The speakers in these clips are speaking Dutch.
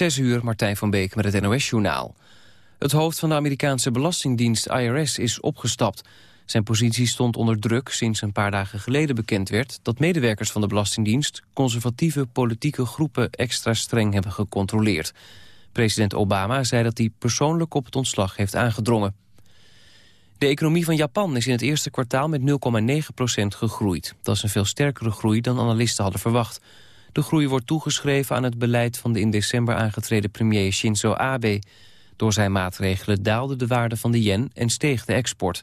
Zes uur, Martijn van Beek met het NOS-journaal. Het hoofd van de Amerikaanse Belastingdienst IRS is opgestapt. Zijn positie stond onder druk sinds een paar dagen geleden bekend werd... dat medewerkers van de Belastingdienst conservatieve politieke groepen extra streng hebben gecontroleerd. President Obama zei dat hij persoonlijk op het ontslag heeft aangedrongen. De economie van Japan is in het eerste kwartaal met 0,9% gegroeid. Dat is een veel sterkere groei dan analisten hadden verwacht. De groei wordt toegeschreven aan het beleid van de in december aangetreden premier Shinzo Abe. Door zijn maatregelen daalde de waarde van de yen en steeg de export.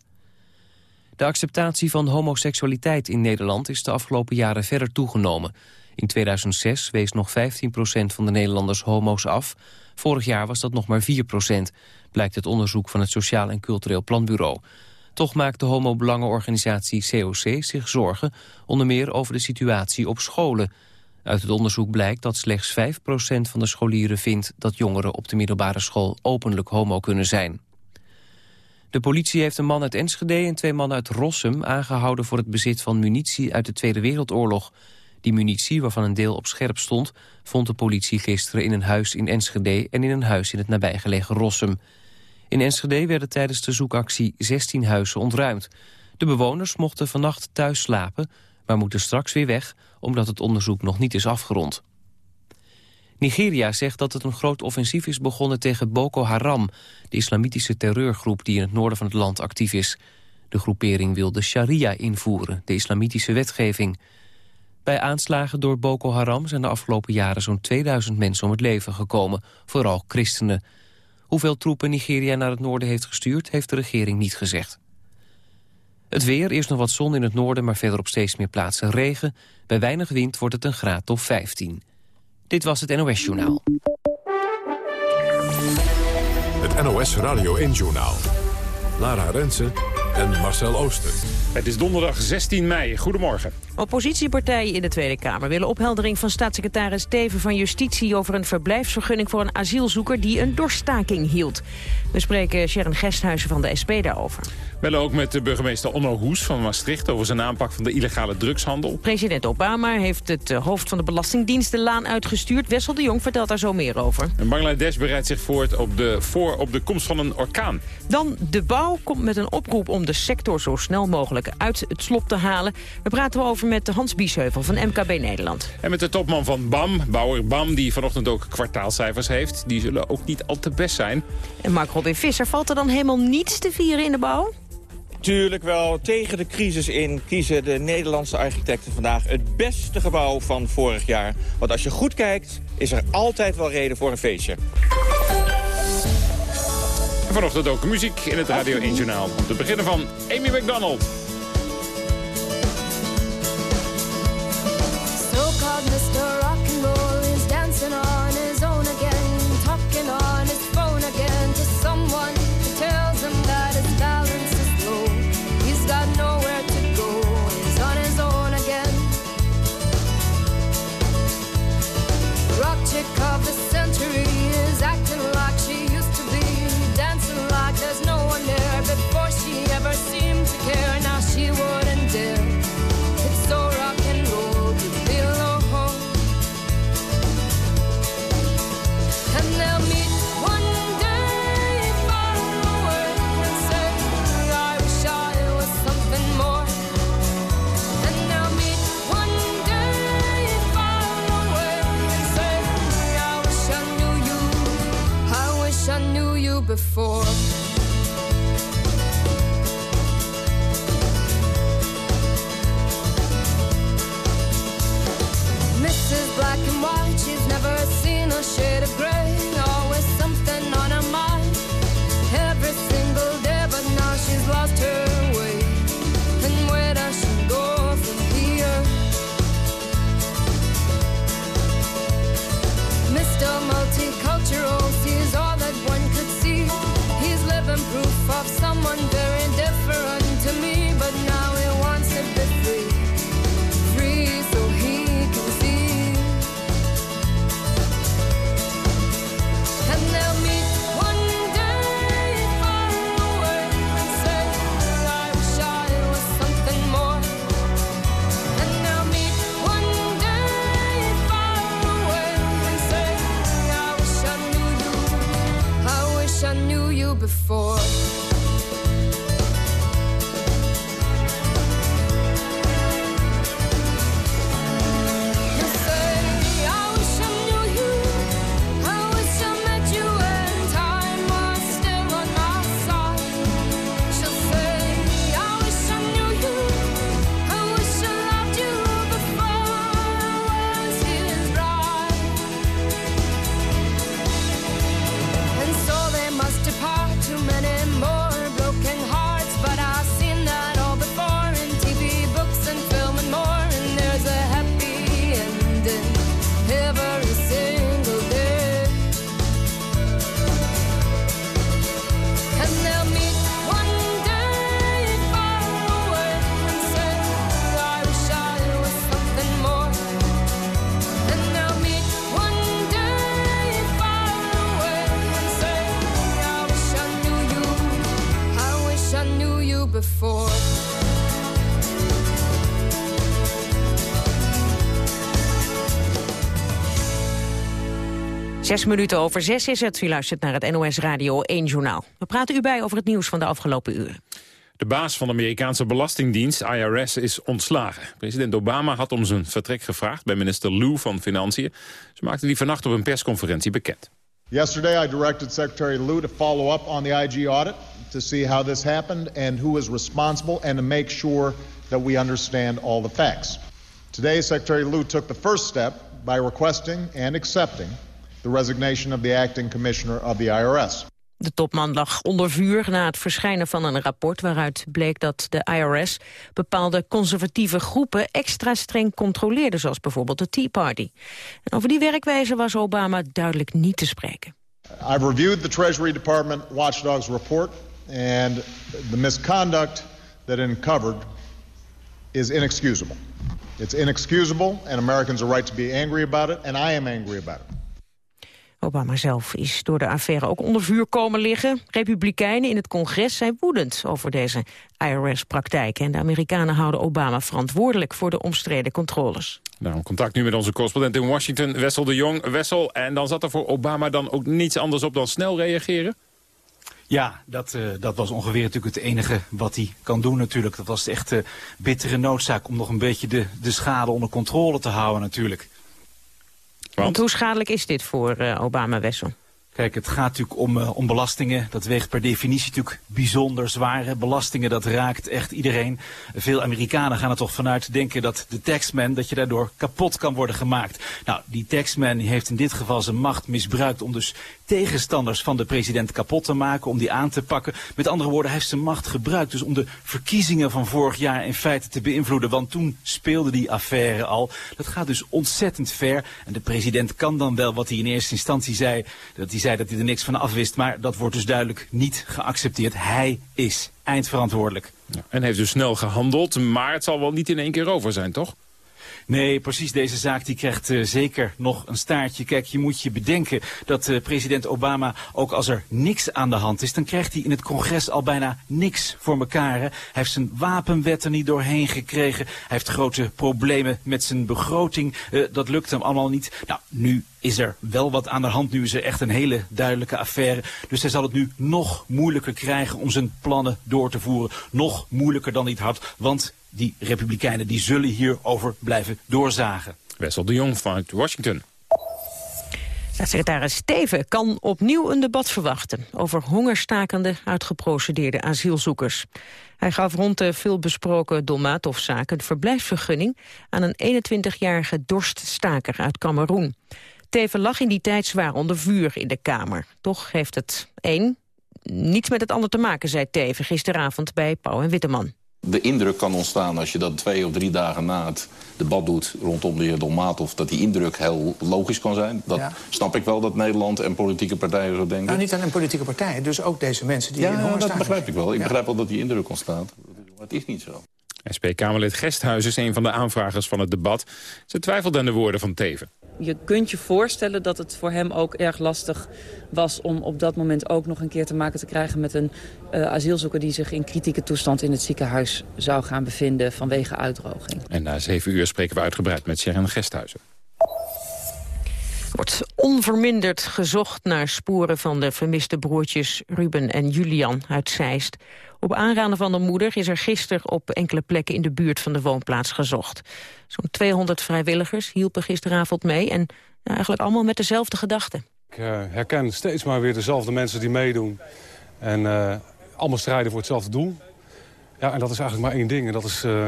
De acceptatie van homoseksualiteit in Nederland is de afgelopen jaren verder toegenomen. In 2006 wees nog 15% van de Nederlanders homo's af. Vorig jaar was dat nog maar 4% blijkt het onderzoek van het Sociaal en Cultureel Planbureau. Toch maakt de homo-belangenorganisatie COC zich zorgen... onder meer over de situatie op scholen. Uit het onderzoek blijkt dat slechts 5% van de scholieren vindt... dat jongeren op de middelbare school openlijk homo kunnen zijn. De politie heeft een man uit Enschede en twee mannen uit Rossum... aangehouden voor het bezit van munitie uit de Tweede Wereldoorlog. Die munitie, waarvan een deel op scherp stond... vond de politie gisteren in een huis in Enschede... en in een huis in het nabijgelegen Rossum. In Enschede werden tijdens de zoekactie 16 huizen ontruimd. De bewoners mochten vannacht thuis slapen, maar moeten straks weer weg... omdat het onderzoek nog niet is afgerond. Nigeria zegt dat het een groot offensief is begonnen tegen Boko Haram... de islamitische terreurgroep die in het noorden van het land actief is. De groepering wil de sharia invoeren, de islamitische wetgeving. Bij aanslagen door Boko Haram zijn de afgelopen jaren zo'n 2000 mensen om het leven gekomen, vooral christenen. Hoeveel troepen Nigeria naar het noorden heeft gestuurd, heeft de regering niet gezegd. Het weer, eerst nog wat zon in het noorden, maar verder op steeds meer plaatsen regen. Bij weinig wind wordt het een graad of 15. Dit was het NOS Journaal. Het NOS Radio 1-journaal. Lara Rensen en Marcel Ooster. Het is donderdag 16 mei. Goedemorgen. Oppositiepartijen in de Tweede Kamer willen opheldering van staatssecretaris Steven van Justitie over een verblijfsvergunning voor een asielzoeker die een doorstaking hield. We spreken Sharon Gesthuizen van de SP daarover. We bellen ook met de burgemeester Onno Hoes van Maastricht... over zijn aanpak van de illegale drugshandel. President Obama heeft het eh, hoofd van de Belastingdienst de laan uitgestuurd. Wessel de Jong vertelt daar zo meer over. En Bangladesh bereidt zich voort op de, voor op de komst van een orkaan. Dan de bouw komt met een oproep om de sector zo snel mogelijk uit het slop te halen. We praten over met Hans Biesheuvel van MKB Nederland. En met de topman van BAM, bouwer BAM, die vanochtend ook kwartaalcijfers heeft. Die zullen ook niet al te best zijn. En Mark Robin Visser, valt er dan helemaal niets te vieren in de bouw? Tuurlijk wel. Tegen de crisis in kiezen de Nederlandse architecten vandaag het beste gebouw van vorig jaar. Want als je goed kijkt, is er altijd wel reden voor een feestje. En vanochtend ook muziek in het Radio 1 Journaal. Om te beginnen van Amy McDonald. called Mr. Zes minuten over zes is het. U luistert naar het NOS Radio 1 Journaal. We praten u bij over het nieuws van de afgelopen uren. De baas van de Amerikaanse Belastingdienst, IRS, is ontslagen. President Obama had om zijn vertrek gevraagd bij minister Lou van Financiën. Ze maakte die vannacht op een persconferentie bekend. Yesterday, I directed Secretary Lew to follow up on the IG audit to see how this happened and who is responsible and to make sure that we understand all the facts. Today, Secretary Lew took the first step by requesting and accepting the resignation of the acting commissioner of the IRS. De topman lag onder vuur na het verschijnen van een rapport... waaruit bleek dat de IRS bepaalde conservatieve groepen... extra streng controleerde, zoals bijvoorbeeld de Tea Party. En over die werkwijze was Obama duidelijk niet te spreken. I've reviewed the Treasury Department Watchdog's report, and the misconduct that it uncovered is inexcusable. It's inexcusable, and Americans are right to be angry about it, and I am angry about it. Obama zelf is door de affaire ook onder vuur komen liggen. Republikeinen in het congres zijn woedend over deze IRS-praktijk. En de Amerikanen houden Obama verantwoordelijk voor de omstreden controles. Nou, contact nu met onze correspondent in Washington, Wessel de Jong. Wessel, en dan zat er voor Obama dan ook niets anders op dan snel reageren? Ja, dat, uh, dat was ongeveer natuurlijk het enige wat hij kan doen natuurlijk. Dat was de echte bittere noodzaak om nog een beetje de, de schade onder controle te houden natuurlijk. Want hoe schadelijk is dit voor uh, Obama-Wessel? Kijk, het gaat natuurlijk om, uh, om belastingen. Dat weegt per definitie natuurlijk bijzonder zware belastingen. Dat raakt echt iedereen. Veel Amerikanen gaan er toch vanuit denken dat de taxman, dat je daardoor kapot kan worden gemaakt. Nou, die taxman heeft in dit geval zijn macht misbruikt om dus tegenstanders van de president kapot te maken, om die aan te pakken. Met andere woorden, hij heeft zijn macht gebruikt dus om de verkiezingen van vorig jaar in feite te beïnvloeden. Want toen speelde die affaire al. Dat gaat dus ontzettend ver. En de president kan dan wel wat hij in eerste instantie zei, dat hij zei dat hij er niks van afwist. Maar dat wordt dus duidelijk niet geaccepteerd. Hij is eindverantwoordelijk. En heeft dus snel gehandeld, maar het zal wel niet in één keer over zijn, toch? Nee, precies. Deze zaak die krijgt uh, zeker nog een staartje. Kijk, je moet je bedenken dat uh, president Obama, ook als er niks aan de hand is... dan krijgt hij in het congres al bijna niks voor elkaar. Hij heeft zijn wapenwet er niet doorheen gekregen. Hij heeft grote problemen met zijn begroting. Uh, dat lukt hem allemaal niet. Nou, nu is er wel wat aan de hand. Nu is er echt een hele duidelijke affaire. Dus hij zal het nu nog moeilijker krijgen om zijn plannen door te voeren. Nog moeilijker dan hij het had, want die republikeinen die zullen hierover blijven doorzagen. Wessel de Jong vanuit Washington. Staatssecretaris Steven kan opnieuw een debat verwachten... over hongerstakende, uitgeprocedeerde asielzoekers. Hij gaf rond de veelbesproken Dolmatov-zaak een verblijfsvergunning... aan een 21-jarige dorststaker uit Cameroen. Teven lag in die tijd zwaar onder vuur in de Kamer. Toch heeft het één niets met het ander te maken, zei Teven gisteravond bij Pauw en Witteman. De indruk kan ontstaan als je dat twee of drie dagen na het debat doet rondom de heer Dolmatov, dat die indruk heel logisch kan zijn. Dat ja. snap ik wel dat Nederland en politieke partijen zo denken. Nou, niet alleen politieke partijen, dus ook deze mensen die ja, in hongerstaan dat begrijp ik wel. Ik ja. begrijp wel dat die indruk ontstaat. Maar het is niet zo. SP-Kamerlid Gesthuis is een van de aanvragers van het debat. Ze twijfelt aan de woorden van Teven. Je kunt je voorstellen dat het voor hem ook erg lastig was... om op dat moment ook nog een keer te maken te krijgen met een uh, asielzoeker... die zich in kritieke toestand in het ziekenhuis zou gaan bevinden vanwege uitdroging. En na zeven uur spreken we uitgebreid met Sharon Gesthuizen. wordt onverminderd gezocht naar sporen van de vermiste broertjes Ruben en Julian uit Zeist. Op aanraden van de moeder is er gisteren op enkele plekken in de buurt van de woonplaats gezocht. Zo'n 200 vrijwilligers hielpen gisteravond mee en ja, eigenlijk allemaal met dezelfde gedachten. Ik uh, herken steeds maar weer dezelfde mensen die meedoen en uh, allemaal strijden voor hetzelfde doel. Ja, en dat is eigenlijk maar één ding en dat is uh,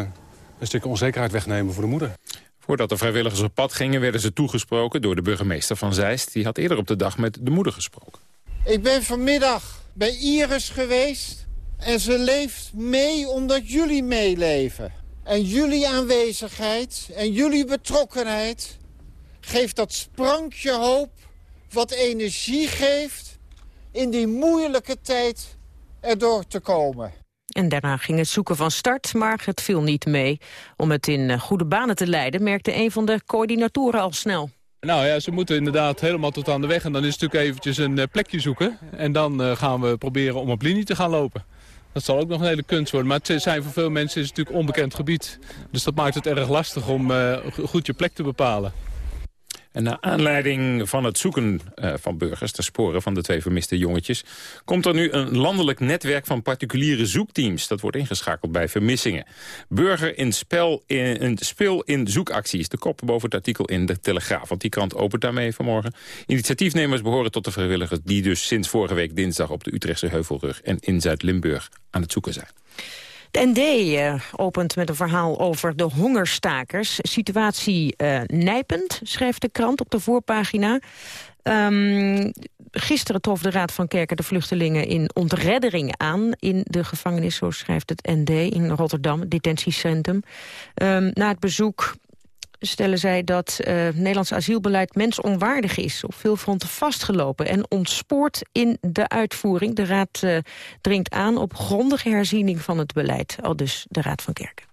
een stukje onzekerheid wegnemen voor de moeder. Voordat de vrijwilligers op pad gingen werden ze toegesproken door de burgemeester van Zeist. Die had eerder op de dag met de moeder gesproken. Ik ben vanmiddag bij Iris geweest en ze leeft mee omdat jullie meeleven. En jullie aanwezigheid en jullie betrokkenheid geeft dat sprankje hoop... wat energie geeft in die moeilijke tijd erdoor te komen. En daarna ging het zoeken van start, maar het viel niet mee. Om het in goede banen te leiden, merkte een van de coördinatoren al snel. Nou ja, ze moeten inderdaad helemaal tot aan de weg. En dan is het natuurlijk eventjes een plekje zoeken. En dan gaan we proberen om op linie te gaan lopen. Dat zal ook nog een hele kunst worden. Maar het zijn voor veel mensen is het natuurlijk onbekend gebied. Dus dat maakt het erg lastig om uh, goed je plek te bepalen. En naar aanleiding van het zoeken uh, van burgers ter sporen van de twee vermiste jongetjes... komt er nu een landelijk netwerk van particuliere zoekteams. Dat wordt ingeschakeld bij vermissingen. Burger in, spel in, in speel in zoekacties. De kop boven het artikel in de Telegraaf. Want die krant opent daarmee vanmorgen. Initiatiefnemers behoren tot de vrijwilligers... die dus sinds vorige week dinsdag op de Utrechtse Heuvelrug... en in Zuid-Limburg aan het zoeken zijn. De ND uh, opent met een verhaal over de hongerstakers. Situatie uh, nijpend, schrijft de krant op de voorpagina. Um, gisteren trof de Raad van Kerken de vluchtelingen in ontreddering aan... in de gevangenis, zo schrijft het ND, in Rotterdam, detentiecentrum. Um, na het bezoek stellen zij dat uh, Nederlands asielbeleid mensonwaardig is. Op veel fronten vastgelopen en ontspoort in de uitvoering. De Raad uh, dringt aan op grondige herziening van het beleid. Al dus de Raad van Kerken.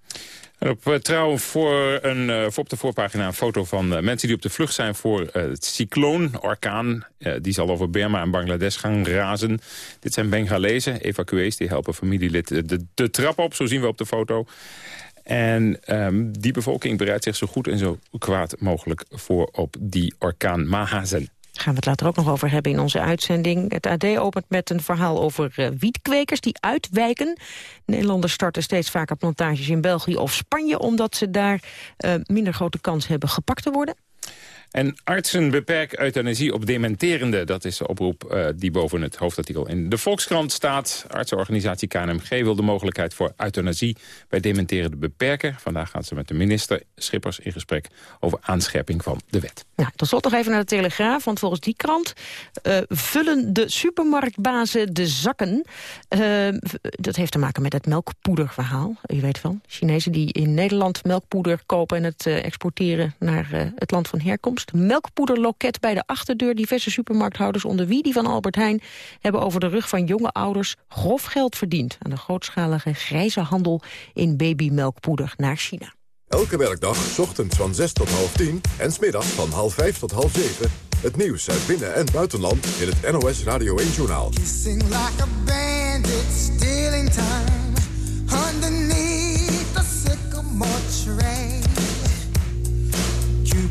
En op uh, trouw voor, een, voor op de voorpagina een foto van mensen die op de vlucht zijn voor het cycloon, orkaan. die zal over Burma en Bangladesh gaan razen. Dit zijn Bengalezen, evacuees, die helpen familielid de trap op, zo zien we op de foto. En um, die bevolking bereidt zich zo goed en zo kwaad mogelijk voor op die orkaan Mahazen. Gaan we het later ook nog over hebben in onze uitzending. Het AD opent met een verhaal over uh, wietkwekers die uitwijken. Nederlanders starten steeds vaker plantages in België of Spanje... omdat ze daar uh, minder grote kans hebben gepakt te worden. En artsen beperken euthanasie op dementerende. Dat is de oproep uh, die boven het hoofdartikel in de Volkskrant staat. Artsenorganisatie KNMG wil de mogelijkheid voor euthanasie bij dementerende beperken. Vandaag gaan ze met de minister Schippers in gesprek over aanscherping van de wet. Nou, tot slot nog even naar de Telegraaf, want volgens die krant uh, vullen de supermarktbazen de zakken. Uh, dat heeft te maken met het melkpoederverhaal. U weet van, Chinezen die in Nederland melkpoeder kopen en het exporteren naar het land van herkomst. Melkpoederloket bij de achterdeur. Diverse supermarkthouders onder wie die van Albert Heijn... hebben over de rug van jonge ouders grof geld verdiend... aan de grootschalige grijze handel in babymelkpoeder naar China. Elke werkdag, ochtends van 6 tot half 10 en smiddags van half 5 tot half 7... het nieuws uit binnen- en buitenland in het NOS Radio 1-journaal.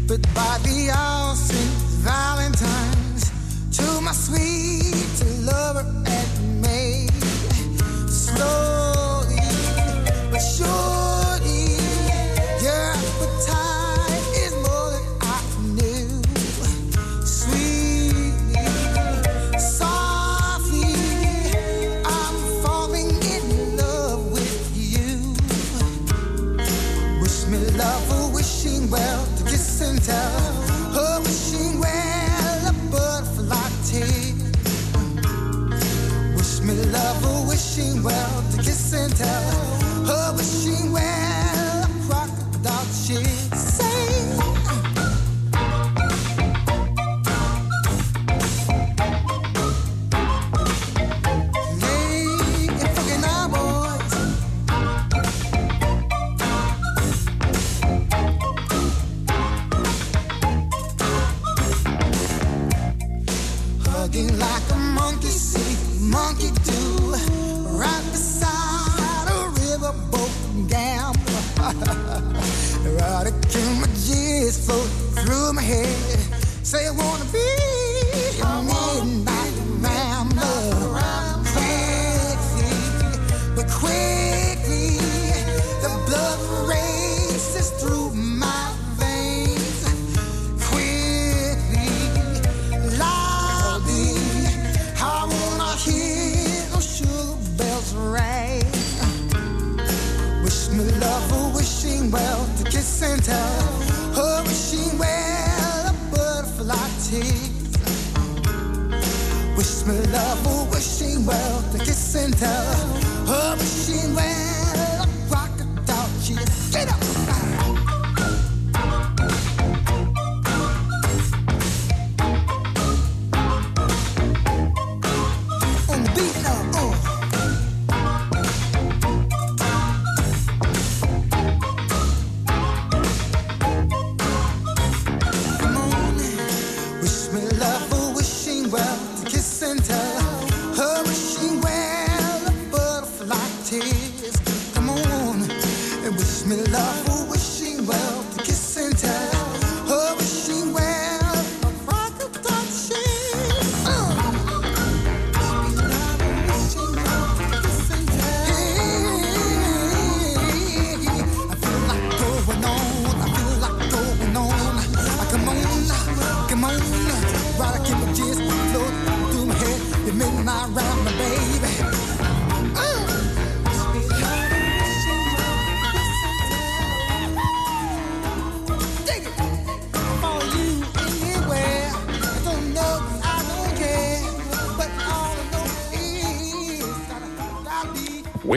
Cupid by the all St. Valentine's to my sweet well a butterfly. Wish me love, a wishing well to kiss and tell. Oh, wishing well a crocodile tear. Monkey do, right beside a riverboat gambler. Erotic images float through my head, say I wanna be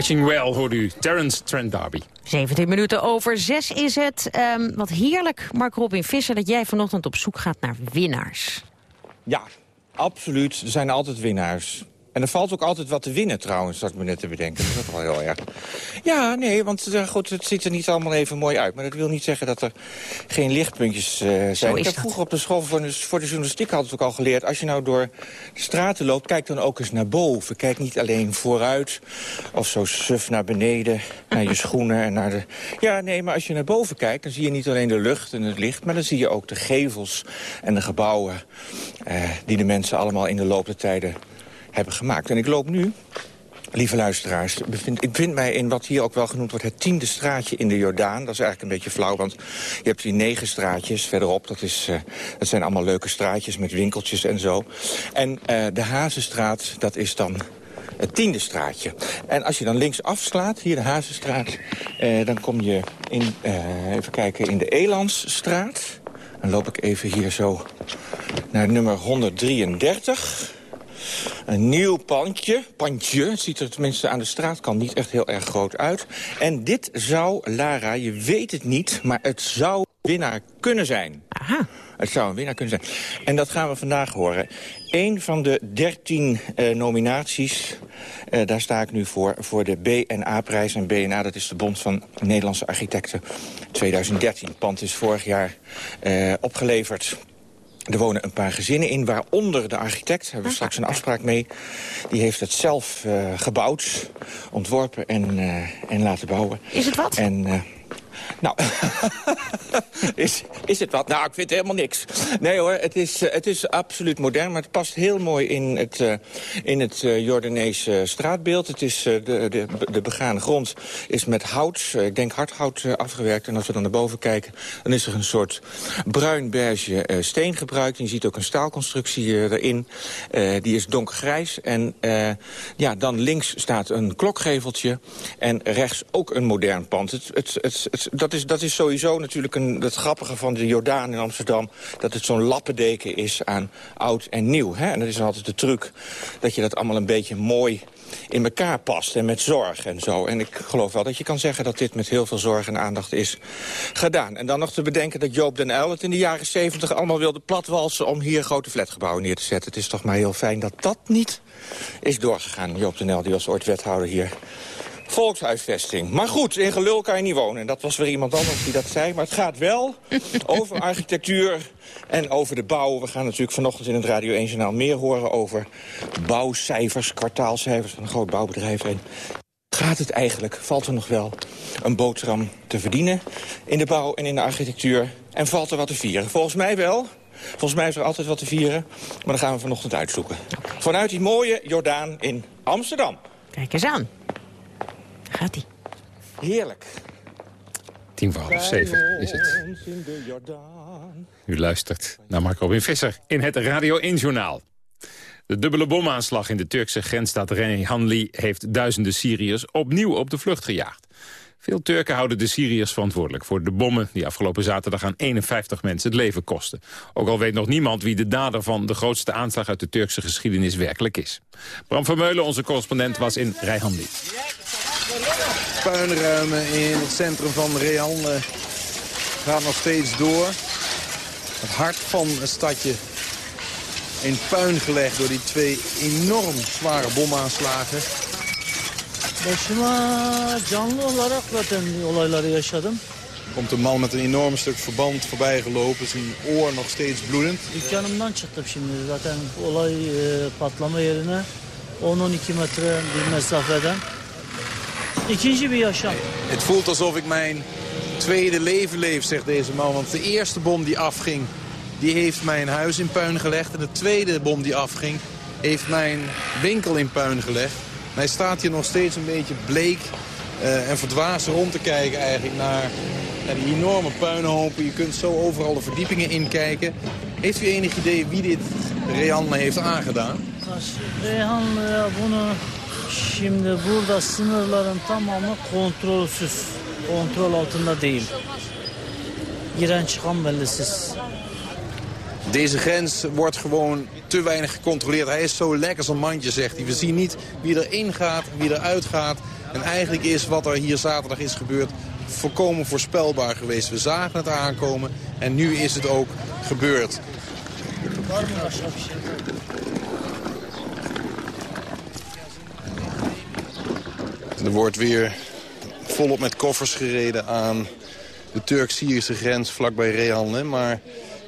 Wishing Well hoort u, Terence Trent D'Arby. 17 minuten over 6 is het. Ehm, wat heerlijk, Mark Robin Visser, dat jij vanochtend op zoek gaat naar winnaars. Ja, absoluut. Er zijn altijd winnaars. En er valt ook altijd wat te winnen trouwens, dat me net te bedenken. Dat is ook wel heel erg. Ja, nee, want eh, goed, het ziet er niet allemaal even mooi uit. Maar dat wil niet zeggen dat er geen lichtpuntjes eh, zijn. is Ik heb dat. vroeger op de school voor de, voor de journalistiek altijd ook al geleerd... als je nou door de straten loopt, kijk dan ook eens naar boven. Kijk niet alleen vooruit of zo suf naar beneden, naar je schoenen en naar de... Ja, nee, maar als je naar boven kijkt, dan zie je niet alleen de lucht en het licht... maar dan zie je ook de gevels en de gebouwen... eh, die de mensen allemaal in de loop der tijden hebben gemaakt. En ik loop nu, lieve luisteraars, ik bevind mij in wat hier ook wel genoemd wordt... het tiende straatje in de Jordaan. Dat is eigenlijk een beetje flauw, want je hebt hier negen straatjes verderop. Dat, is, eh, dat zijn allemaal leuke straatjes met winkeltjes en zo. En eh, de Hazenstraat, dat is dan het tiende straatje. En als je dan links afslaat, hier de Hazenstraat... eh, dan kom je in, eh, even kijken, in de Elandsstraat. Dan loop ik even hier zo naar nummer 133... Een nieuw pandje, pandje, het ziet er tenminste aan de straatkant niet echt heel erg groot uit. En dit zou, Lara, je weet het niet, maar het zou winnaar kunnen zijn. Aha. Het zou een winnaar kunnen zijn. En dat gaan we vandaag horen. Eén van de dertien eh, nominaties, eh, daar sta ik nu voor, voor de BNA-prijs. En BNA, dat is de Bond van Nederlandse Architecten 2013. Het pand is vorig jaar eh, opgeleverd. Er wonen een paar gezinnen in, waaronder de architect. Daar hebben we straks een afspraak mee. Die heeft het zelf eh, gebouwd, ontworpen en, eh, en laten bouwen. Is het wat? En, eh, nou, is, is het wat? Nou, ik vind helemaal niks. Nee hoor, het is, eh, het is absoluut modern, maar het past heel mooi in het, eh, in het eh, Jordaanese straatbeeld. Het is, de, de, de begane grond is met hout, ik denk hardhout afgewerkt. En als we dan naar boven kijken, dan is er een soort bruin-beige steen gebruikt. Je ziet ook een staalconstructie erin. Die is donkergrijs. En ja, dan links staat een klokgeveltje. En rechts ook een modern pand. Het, het, het, het- dat, is, dat is sowieso natuurlijk een, het grappige van de Jordaan in Amsterdam. Dat het zo'n lappendeken is aan oud en nieuw. Hè? En dat is altijd de truc dat je dat allemaal een beetje mooi in elkaar past en met zorg en zo. En ik geloof wel dat je kan zeggen dat dit met heel veel zorg en aandacht is gedaan. En dan nog te bedenken dat Joop den Uyl het in de jaren 70 allemaal wilde platwalsen... om hier grote flatgebouwen neer te zetten. Het is toch maar heel fijn dat dat niet is doorgegaan. Joop den Uyl die was ooit wethouder hier. Volkshuisvesting. Maar goed, in gelul kan je niet wonen. En dat was weer iemand anders die dat zei. Maar het gaat wel over architectuur en over de bouw. We gaan natuurlijk vanochtend in het Radio 1 Journaal meer horen over bouwcijfers, kwartaalcijfers van een groot bouwbedrijf. En gaat het eigenlijk, valt er nog wel een boterham te verdienen in de bouw en in de architectuur? En valt er wat te vieren? Volgens mij wel. Volgens mij is er altijd wat te vieren, maar dat gaan we vanochtend uitzoeken. Vanuit die mooie Jordaan in Amsterdam. Kijk eens aan. Gaat hij. Heerlijk. Tien voor half zeven is het. U luistert naar Marco Robin Visser in het Radio 1-journaal. De dubbele bomaanslag in de Turkse grensstad Reyhanli... heeft duizenden Syriërs opnieuw op de vlucht gejaagd. Veel Turken houden de Syriërs verantwoordelijk voor de bommen... die afgelopen zaterdag aan 51 mensen het leven kosten. Ook al weet nog niemand wie de dader van de grootste aanslag... uit de Turkse geschiedenis werkelijk is. Bram Vermeulen, onze correspondent, was in Reyhanli. Puinruimen in het centrum van Real eh, gaat nog steeds door. Het hart van het stadje in puin gelegd door die twee enorm zware bomaanslagen. Komt een man met een enorm stuk verband voorbij gelopen, zijn oor nog steeds bloedend. Dükkanımdan çıktım şimdi zaten olay e, patlama yerine 10-12 metre bir mesafeden. İkinci bir yaşam. Het voelt alsof ik mijn tweede leven leef, zegt deze man. Want de eerste bom die afging, die heeft mijn huis in puin gelegd. En de tweede bom die afging, heeft mijn winkel in puin gelegd. En hij staat hier nog steeds een beetje bleek eh, en verdwaasd rond te kijken eigenlijk naar, naar die enorme puinhopen. Je kunt zo overal de verdiepingen inkijken. Heeft u enig idee wie dit Reanne heeft aangedaan? Reyhanlı'ya bunu şimdi burada sınırların tamamı kontrolsüz. Kontrol altında değil. Giren çıkan bellisiz. Deze grens wordt gewoon te weinig gecontroleerd. Hij is zo lekker als een mandje, zegt hij. We zien niet wie erin gaat, wie eruit gaat. En eigenlijk is wat er hier zaterdag is gebeurd volkomen voorspelbaar geweest. We zagen het aankomen en nu is het ook gebeurd. Er wordt weer volop met koffers gereden aan de Turk-Syrische grens vlakbij Rehanne. Maar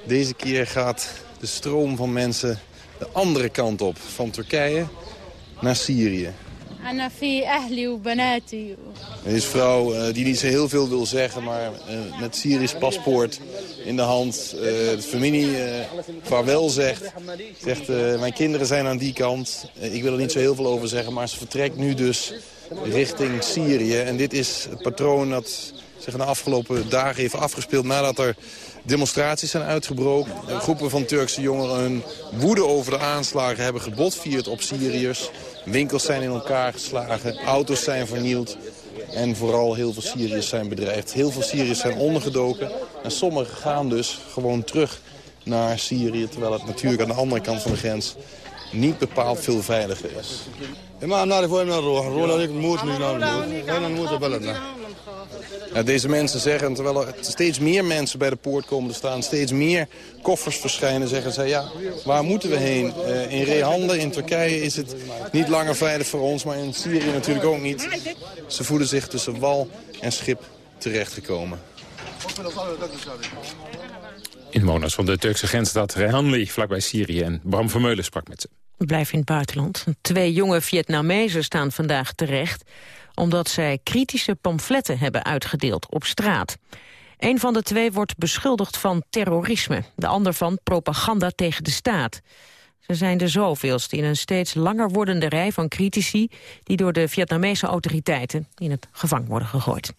deze keer gaat de stroom van mensen de andere kant op. Van Turkije naar Syrië. Er is vrouw eh, die niet zo heel veel wil zeggen, maar eh, met Syrisch paspoort in de hand. Eh, de familie vaarwel zegt, zegt mijn kinderen zijn aan die kant. ik wil er niet zo heel veel over zeggen, maar ze vertrekt nu dus richting Syrië. En dit is het patroon dat zich de afgelopen dagen heeft afgespeeld nadat er demonstraties zijn uitgebroken. Groepen van Turkse jongeren hun woede over de aanslagen hebben gebotvierd op Syriërs. Winkels zijn in elkaar geslagen, auto's zijn vernield. En vooral heel veel Syriërs zijn bedreigd. Heel veel Syriërs zijn ondergedoken. En sommigen gaan dus gewoon terug naar Syrië. Terwijl het natuurlijk aan de andere kant van de grens niet bepaald veel veiliger is. Maar Deze mensen zeggen, terwijl er steeds meer mensen bij de poort komen te staan... steeds meer koffers verschijnen, zeggen ze, ja, waar moeten we heen? Eh, in rehande, in Turkije is het niet langer veilig voor ons... maar in Syrië natuurlijk ook niet. Ze voelen zich tussen wal en schip terechtgekomen. Inwoners van de Turkse grensstad Rehanli, vlakbij Syrië. En Bram Vermeulen sprak met ze. We in het buitenland. Twee jonge Vietnamezen staan vandaag terecht... omdat zij kritische pamfletten hebben uitgedeeld op straat. Een van de twee wordt beschuldigd van terrorisme. De ander van propaganda tegen de staat. Ze zijn de zoveelste in een steeds langer wordende rij van critici... die door de Vietnamese autoriteiten in het gevangen worden gegooid.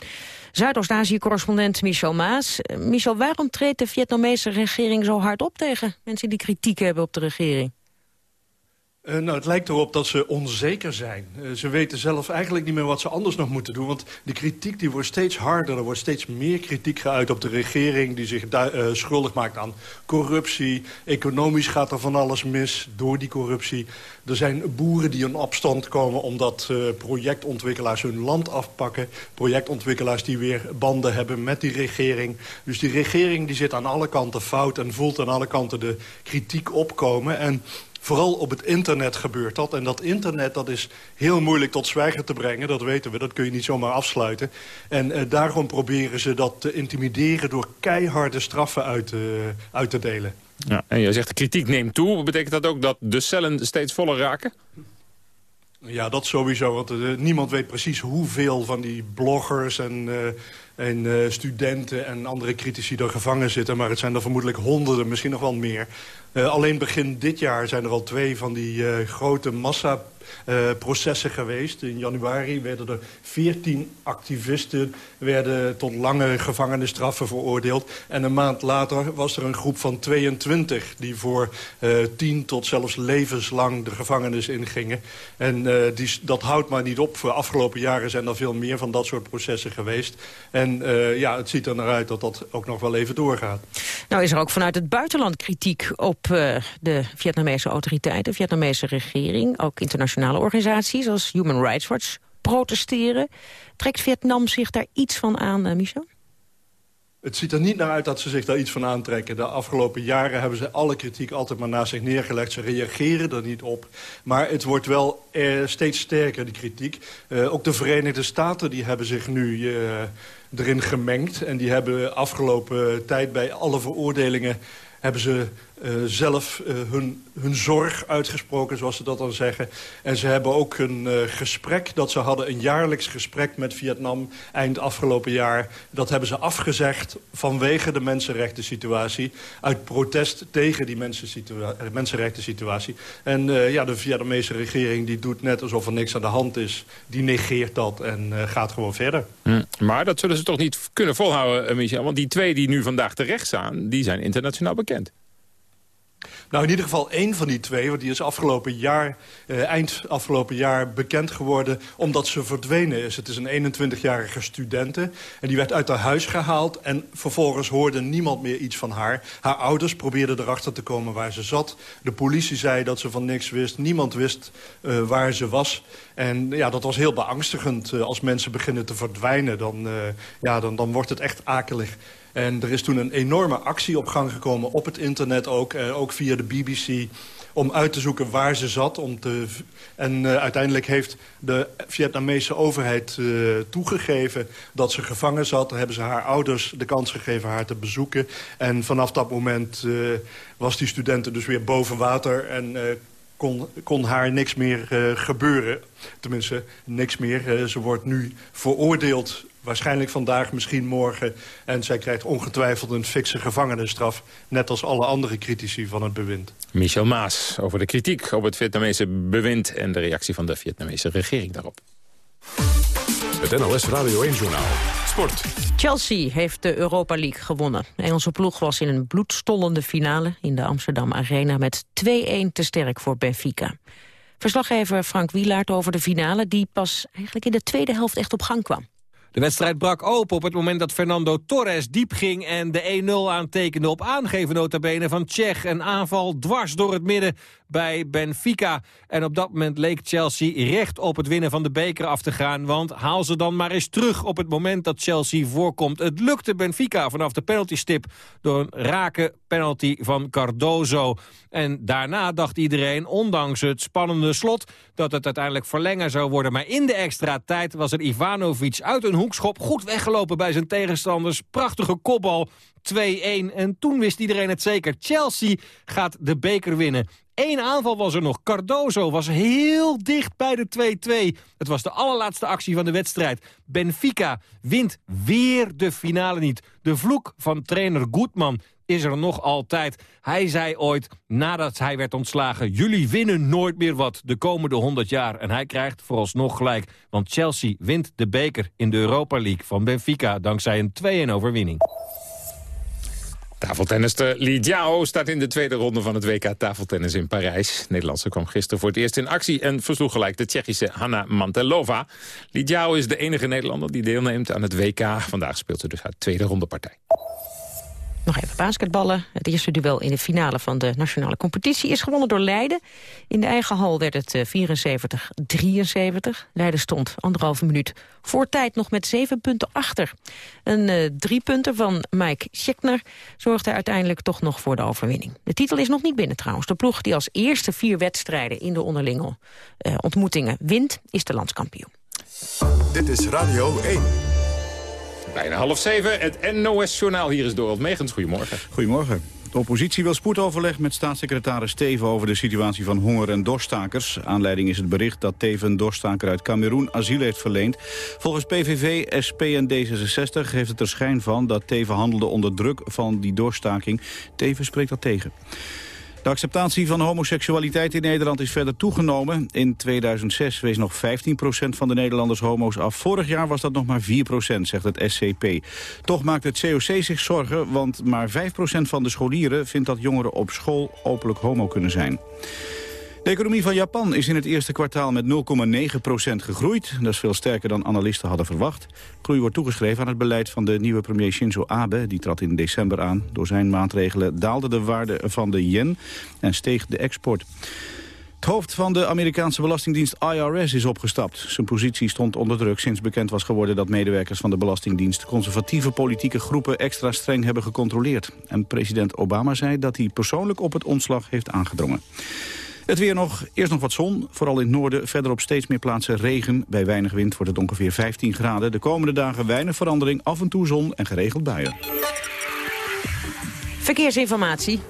Zuidoost-Azië-correspondent Michel Maas. Michel, waarom treedt de Vietnamese regering zo hard op tegen mensen die kritiek hebben op de regering? Uh, nou, het lijkt erop dat ze onzeker zijn. Uh, ze weten zelf eigenlijk niet meer wat ze anders nog moeten doen. Want de kritiek die wordt steeds harder. Er wordt steeds meer kritiek geuit op de regering... die zich uh, schuldig maakt aan corruptie. Economisch gaat er van alles mis door die corruptie. Er zijn boeren die in opstand komen... omdat projectontwikkelaars hun land afpakken. Projectontwikkelaars die weer banden hebben met die regering. Dus die regering die zit aan alle kanten fout... en voelt aan alle kanten de kritiek opkomen... En Vooral op het internet gebeurt dat. En dat internet dat is heel moeilijk tot zwijgen te brengen. Dat weten we, dat kun je niet zomaar afsluiten. En uh, daarom proberen ze dat te intimideren... door keiharde straffen uit, te, uit te delen. Ja, en je zegt de kritiek neemt toe. Betekent dat ook dat de cellen steeds voller raken? Ja, dat sowieso. Want eh, niemand weet precies hoeveel van die bloggers en, eh, en eh, studenten en andere critici er gevangen zitten. Maar het zijn er vermoedelijk honderden, misschien nog wel meer. Eh, alleen begin dit jaar zijn er al twee van die eh, grote massa eh, processen geweest. In januari werden er 14 activisten werden tot lange gevangenisstraffen veroordeeld. En een maand later was er een groep van 22 die voor eh 10 tot zelfs levenslang de gevangenis ingingen. En eh, die, dat houdt maar niet op. Voor de afgelopen jaren zijn er veel meer van dat soort processen geweest. En ja, het ziet er naar uit dat dat ook nog wel even doorgaat. Nou is er ook vanuit het buitenland kritiek op de Vietnamese autoriteiten, de Vietnamese regering, ook internationale organisaties als Human Rights Watch protesteren. Trekt Vietnam zich daar iets van aan, eh, Michel? Het ziet er niet naar uit dat ze zich daar iets van aantrekken. De afgelopen jaren hebben ze alle kritiek altijd maar naast zich neergelegd. Ze reageren er niet op. Maar het wordt wel eh, steeds sterker, die kritiek. Eh, ook de Verenigde Staten die hebben zich nu eh, erin gemengd. En die hebben afgelopen tijd bij alle veroordelingen... hebben ze eh, zelf eh, hun, hun zorg uitgesproken, zoals ze dat dan zeggen. En ze hebben ook een eh, gesprek dat ze hadden, een jaarlijks gesprek met Vietnam eind afgelopen jaar. Dat hebben ze afgezegd vanwege de mensenrechten situatie. Uit protest tegen die mensenrechten situatie. En ja, de Vietnamese regering die doet net alsof er niks aan de hand is. Die negeert dat en gaat gewoon verder. Hm. Maar dat zullen ze toch niet kunnen volhouden, Michel? Want die twee die nu vandaag terecht staan, die zijn internationaal bekend. Nou, in ieder geval één van die twee, want die is afgelopen jaar, eh, eind afgelopen jaar bekend geworden omdat ze verdwenen is. Het is een 21-jarige studente en die werd uit haar huis gehaald en vervolgens hoorde niemand meer iets van haar. Haar ouders probeerden erachter te komen waar ze zat. De politie zei dat ze van niks wist. Niemand wist eh, waar ze was. En ja, dat was heel beangstigend. Eh, als mensen beginnen te verdwijnen, dan, eh, ja, dan, dan wordt het echt akelig. En er is toen een enorme actie op gang gekomen op het internet ook. eh, ook via de BBC om uit te zoeken waar ze zat. Om te, en eh, uiteindelijk heeft de Vietnamese overheid eh, toegegeven dat ze gevangen zat. Dan hebben ze haar ouders de kans gegeven haar te bezoeken. En vanaf dat moment was die studente dus weer boven water... en kon, kon haar niks meer gebeuren. Tenminste, niks meer. Ze wordt nu veroordeeld waarschijnlijk vandaag, misschien morgen. En zij krijgt ongetwijfeld een fikse gevangenisstraf. Net als alle andere critici van het bewind. Michel Maas over de kritiek op het Vietnamese bewind... en de reactie van de Vietnamese regering daarop. Het NLS Radio 1-journaal. Sport. Chelsea heeft de Europa League gewonnen. De Engelse ploeg was in een bloedstollende finale in de Amsterdam Arena met 2-1 te sterk voor Benfica. Verslaggever Frank Wielaert over de finale die pas eigenlijk in de tweede helft echt op gang kwam. De wedstrijd brak open op het moment dat Fernando Torres diep ging... en de 1-0 aantekende op aangeven notabene van Tsjech. Een aanval dwars door het midden bij Benfica. En op dat moment leek Chelsea recht op het winnen van de beker af te gaan. Want haal ze dan maar eens terug op het moment dat Chelsea voorkomt. Het lukte Benfica vanaf de penaltystip door een rake penalty van Cardozo. En daarna dacht iedereen, ondanks het spannende slot... dat het uiteindelijk verlengen zou worden. Maar in de extra tijd was er Ivanovic uit een hoekschop... goed weggelopen bij zijn tegenstanders. Prachtige kopbal, 2-1. En toen wist iedereen het zeker. Chelsea gaat de beker winnen. Eén aanval was er nog. Cardozo was heel dicht bij de 2-2. Het was de allerlaatste actie van de wedstrijd. Benfica wint weer de finale niet. De vloek van trainer Goedman is er nog altijd. Hij zei ooit, nadat hij werd ontslagen... jullie winnen nooit meer wat de komende 100 jaar. En hij krijgt vooralsnog gelijk. Want Chelsea wint de beker in de Europa League van Benfica... dankzij een 2-1 overwinning. Tafeltennister Li Jiao staat in de tweede ronde van het WK tafeltennis in Parijs. Nederlandse kwam gisteren voor het eerst in actie en versloeg gelijk de Tsjechische Hanna Mantelova. Li Jiao is de enige Nederlander die deelneemt aan het WK. Vandaag speelt ze dus haar tweede rondepartij. Nog even basketballen. Het eerste duel in de finale van de nationale competitie is gewonnen door Leiden. In de eigen hal werd het eh, 74-73. Leiden stond anderhalve minuut voor tijd nog met zeven punten achter. Een uh, driepunter van Mike Schechner zorgde uiteindelijk toch nog voor de overwinning. De titel is nog niet binnen trouwens. De ploeg die als eerste vier wedstrijden in de onderlinge uh, ontmoetingen wint, is de landskampioen. Dit is Radio 1. Bijna half zeven, het NOS-journaal. Hier is Dorald Megens. Goedemorgen. Goedemorgen. De oppositie wil spoedoverleg met staatssecretaris Teven over de situatie van honger- en dorststakers. Aanleiding is het bericht dat Teven een dorststaker uit Cameroen asiel heeft verleend. Volgens PVV, SP en D66 heeft het er schijn van dat Teven handelde onder druk van die doorstaking. Teven spreekt dat tegen. De acceptatie van homoseksualiteit in Nederland is verder toegenomen. In 2006 wees nog 15% van de Nederlanders homo's af. Vorig jaar was dat nog maar 4% zegt het SCP. Toch maakt het COC zich zorgen, want maar 5% van de scholieren... vindt dat jongeren op school openlijk homo kunnen zijn. De economie van Japan is in het eerste kwartaal met 0,9% gegroeid. Dat is veel sterker dan analisten hadden verwacht. Groei wordt toegeschreven aan het beleid van de nieuwe premier Shinzo Abe. Die trad in december aan. Door zijn maatregelen daalde de waarde van de yen en steeg de export. Het hoofd van de Amerikaanse belastingdienst IRS is opgestapt. Zijn positie stond onder druk sinds bekend was geworden dat medewerkers van de Belastingdienst conservatieve politieke groepen extra streng hebben gecontroleerd. En president Obama zei dat hij persoonlijk op het ontslag heeft aangedrongen. Het weer nog, eerst nog wat zon, vooral in het noorden. Verder op steeds meer plaatsen regen. Bij weinig wind wordt het ongeveer 15 graden. De komende dagen weinig verandering, af en toe zon en geregeld buien. Verkeersinformatie.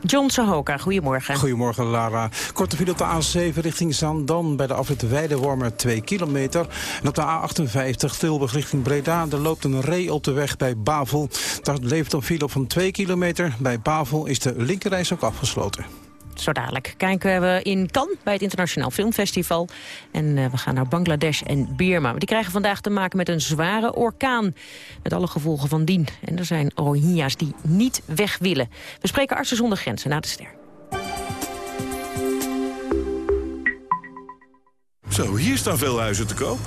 John Sahoka, goedemorgen. Goedemorgen, Lara. Korte file op de A7 richting Zaandam bij de afrit Weidewormer 2 kilometer. En op de A58 Tilburg richting Breda, er loopt een ree op de weg bij Bavel. Daar levert een file op van 2 kilometer. Bij Bavel is de linkerreis ook afgesloten. Zo dadelijk kijken we in Cannes bij het Internationaal Filmfestival. En uh, we gaan naar Bangladesh en Birma. Die krijgen vandaag te maken met een zware orkaan. Met alle gevolgen van dien. En er zijn Rohingya's die niet weg willen. We spreken Artsen zonder Grenzen na de ster. Zo, hier staan veel huizen te koop.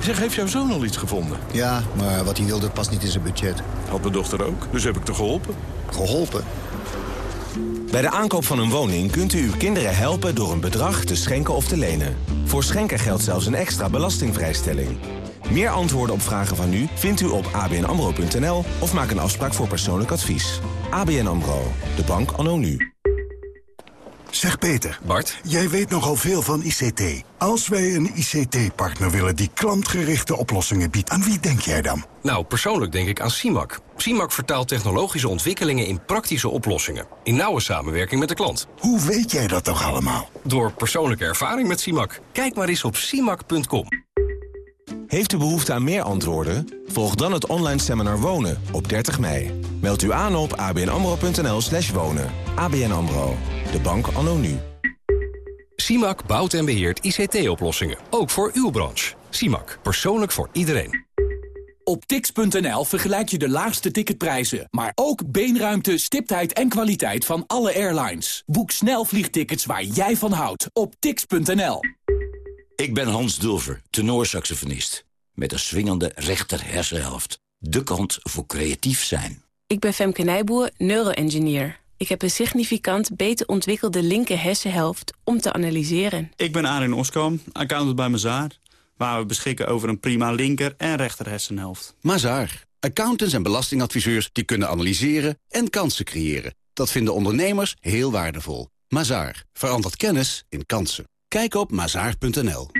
Zeg, heeft jouw zoon al iets gevonden? Ja, maar wat hij wilde past niet in zijn budget. Had mijn dochter ook, dus heb ik te geholpen. Geholpen? Bij de aankoop van een woning kunt u uw kinderen helpen door een bedrag te schenken of te lenen. Voor schenken geldt zelfs een extra belastingvrijstelling. Meer antwoorden op vragen van u vindt u op abnamro.nl of maak een afspraak voor persoonlijk advies. ABN AMRO, de bank anno nu. Zeg Peter. Bart. Jij weet nogal veel van ICT. Als wij een ICT-partner willen die klantgerichte oplossingen biedt, aan wie denk jij dan? Nou, persoonlijk denk ik aan CIMAC. CIMAC vertaalt technologische ontwikkelingen in praktische oplossingen. In nauwe samenwerking met de klant. Hoe weet jij dat toch allemaal? Door persoonlijke ervaring met CIMAC. Kijk maar eens op CIMAC.com. Heeft u behoefte aan meer antwoorden? Volg dan het online seminar Wonen op 30 mei. Meld u aan op abnamro.nl slash wonen. ABN AMRO, de bank anno nu. CIMAC bouwt en beheert ICT-oplossingen. Ook voor uw branche. CIMAC, persoonlijk voor iedereen. Op tix.nl vergelijk je de laagste ticketprijzen, maar ook beenruimte, stiptheid en kwaliteit van alle airlines. Boek snel vliegtickets waar jij van houdt op tix.nl. Ik ben Hans Dulver, tenorsaxofonist. Met een swingende rechter hersenhelft. De kant voor creatief zijn. Ik ben Femke Nijboer, neuroengineer. Ik heb een significant beter ontwikkelde linker hersenhelft om te analyseren. Ik ben Arin Oskam, accountant bij Mazaar. Waar we beschikken over een prima linker en rechter hersenhelft. Mazaar. Accountants en belastingadviseurs die kunnen analyseren en kansen creëren. Dat vinden ondernemers heel waardevol. Mazaar. Verandert kennis in kansen. Kijk op mazaar.nl.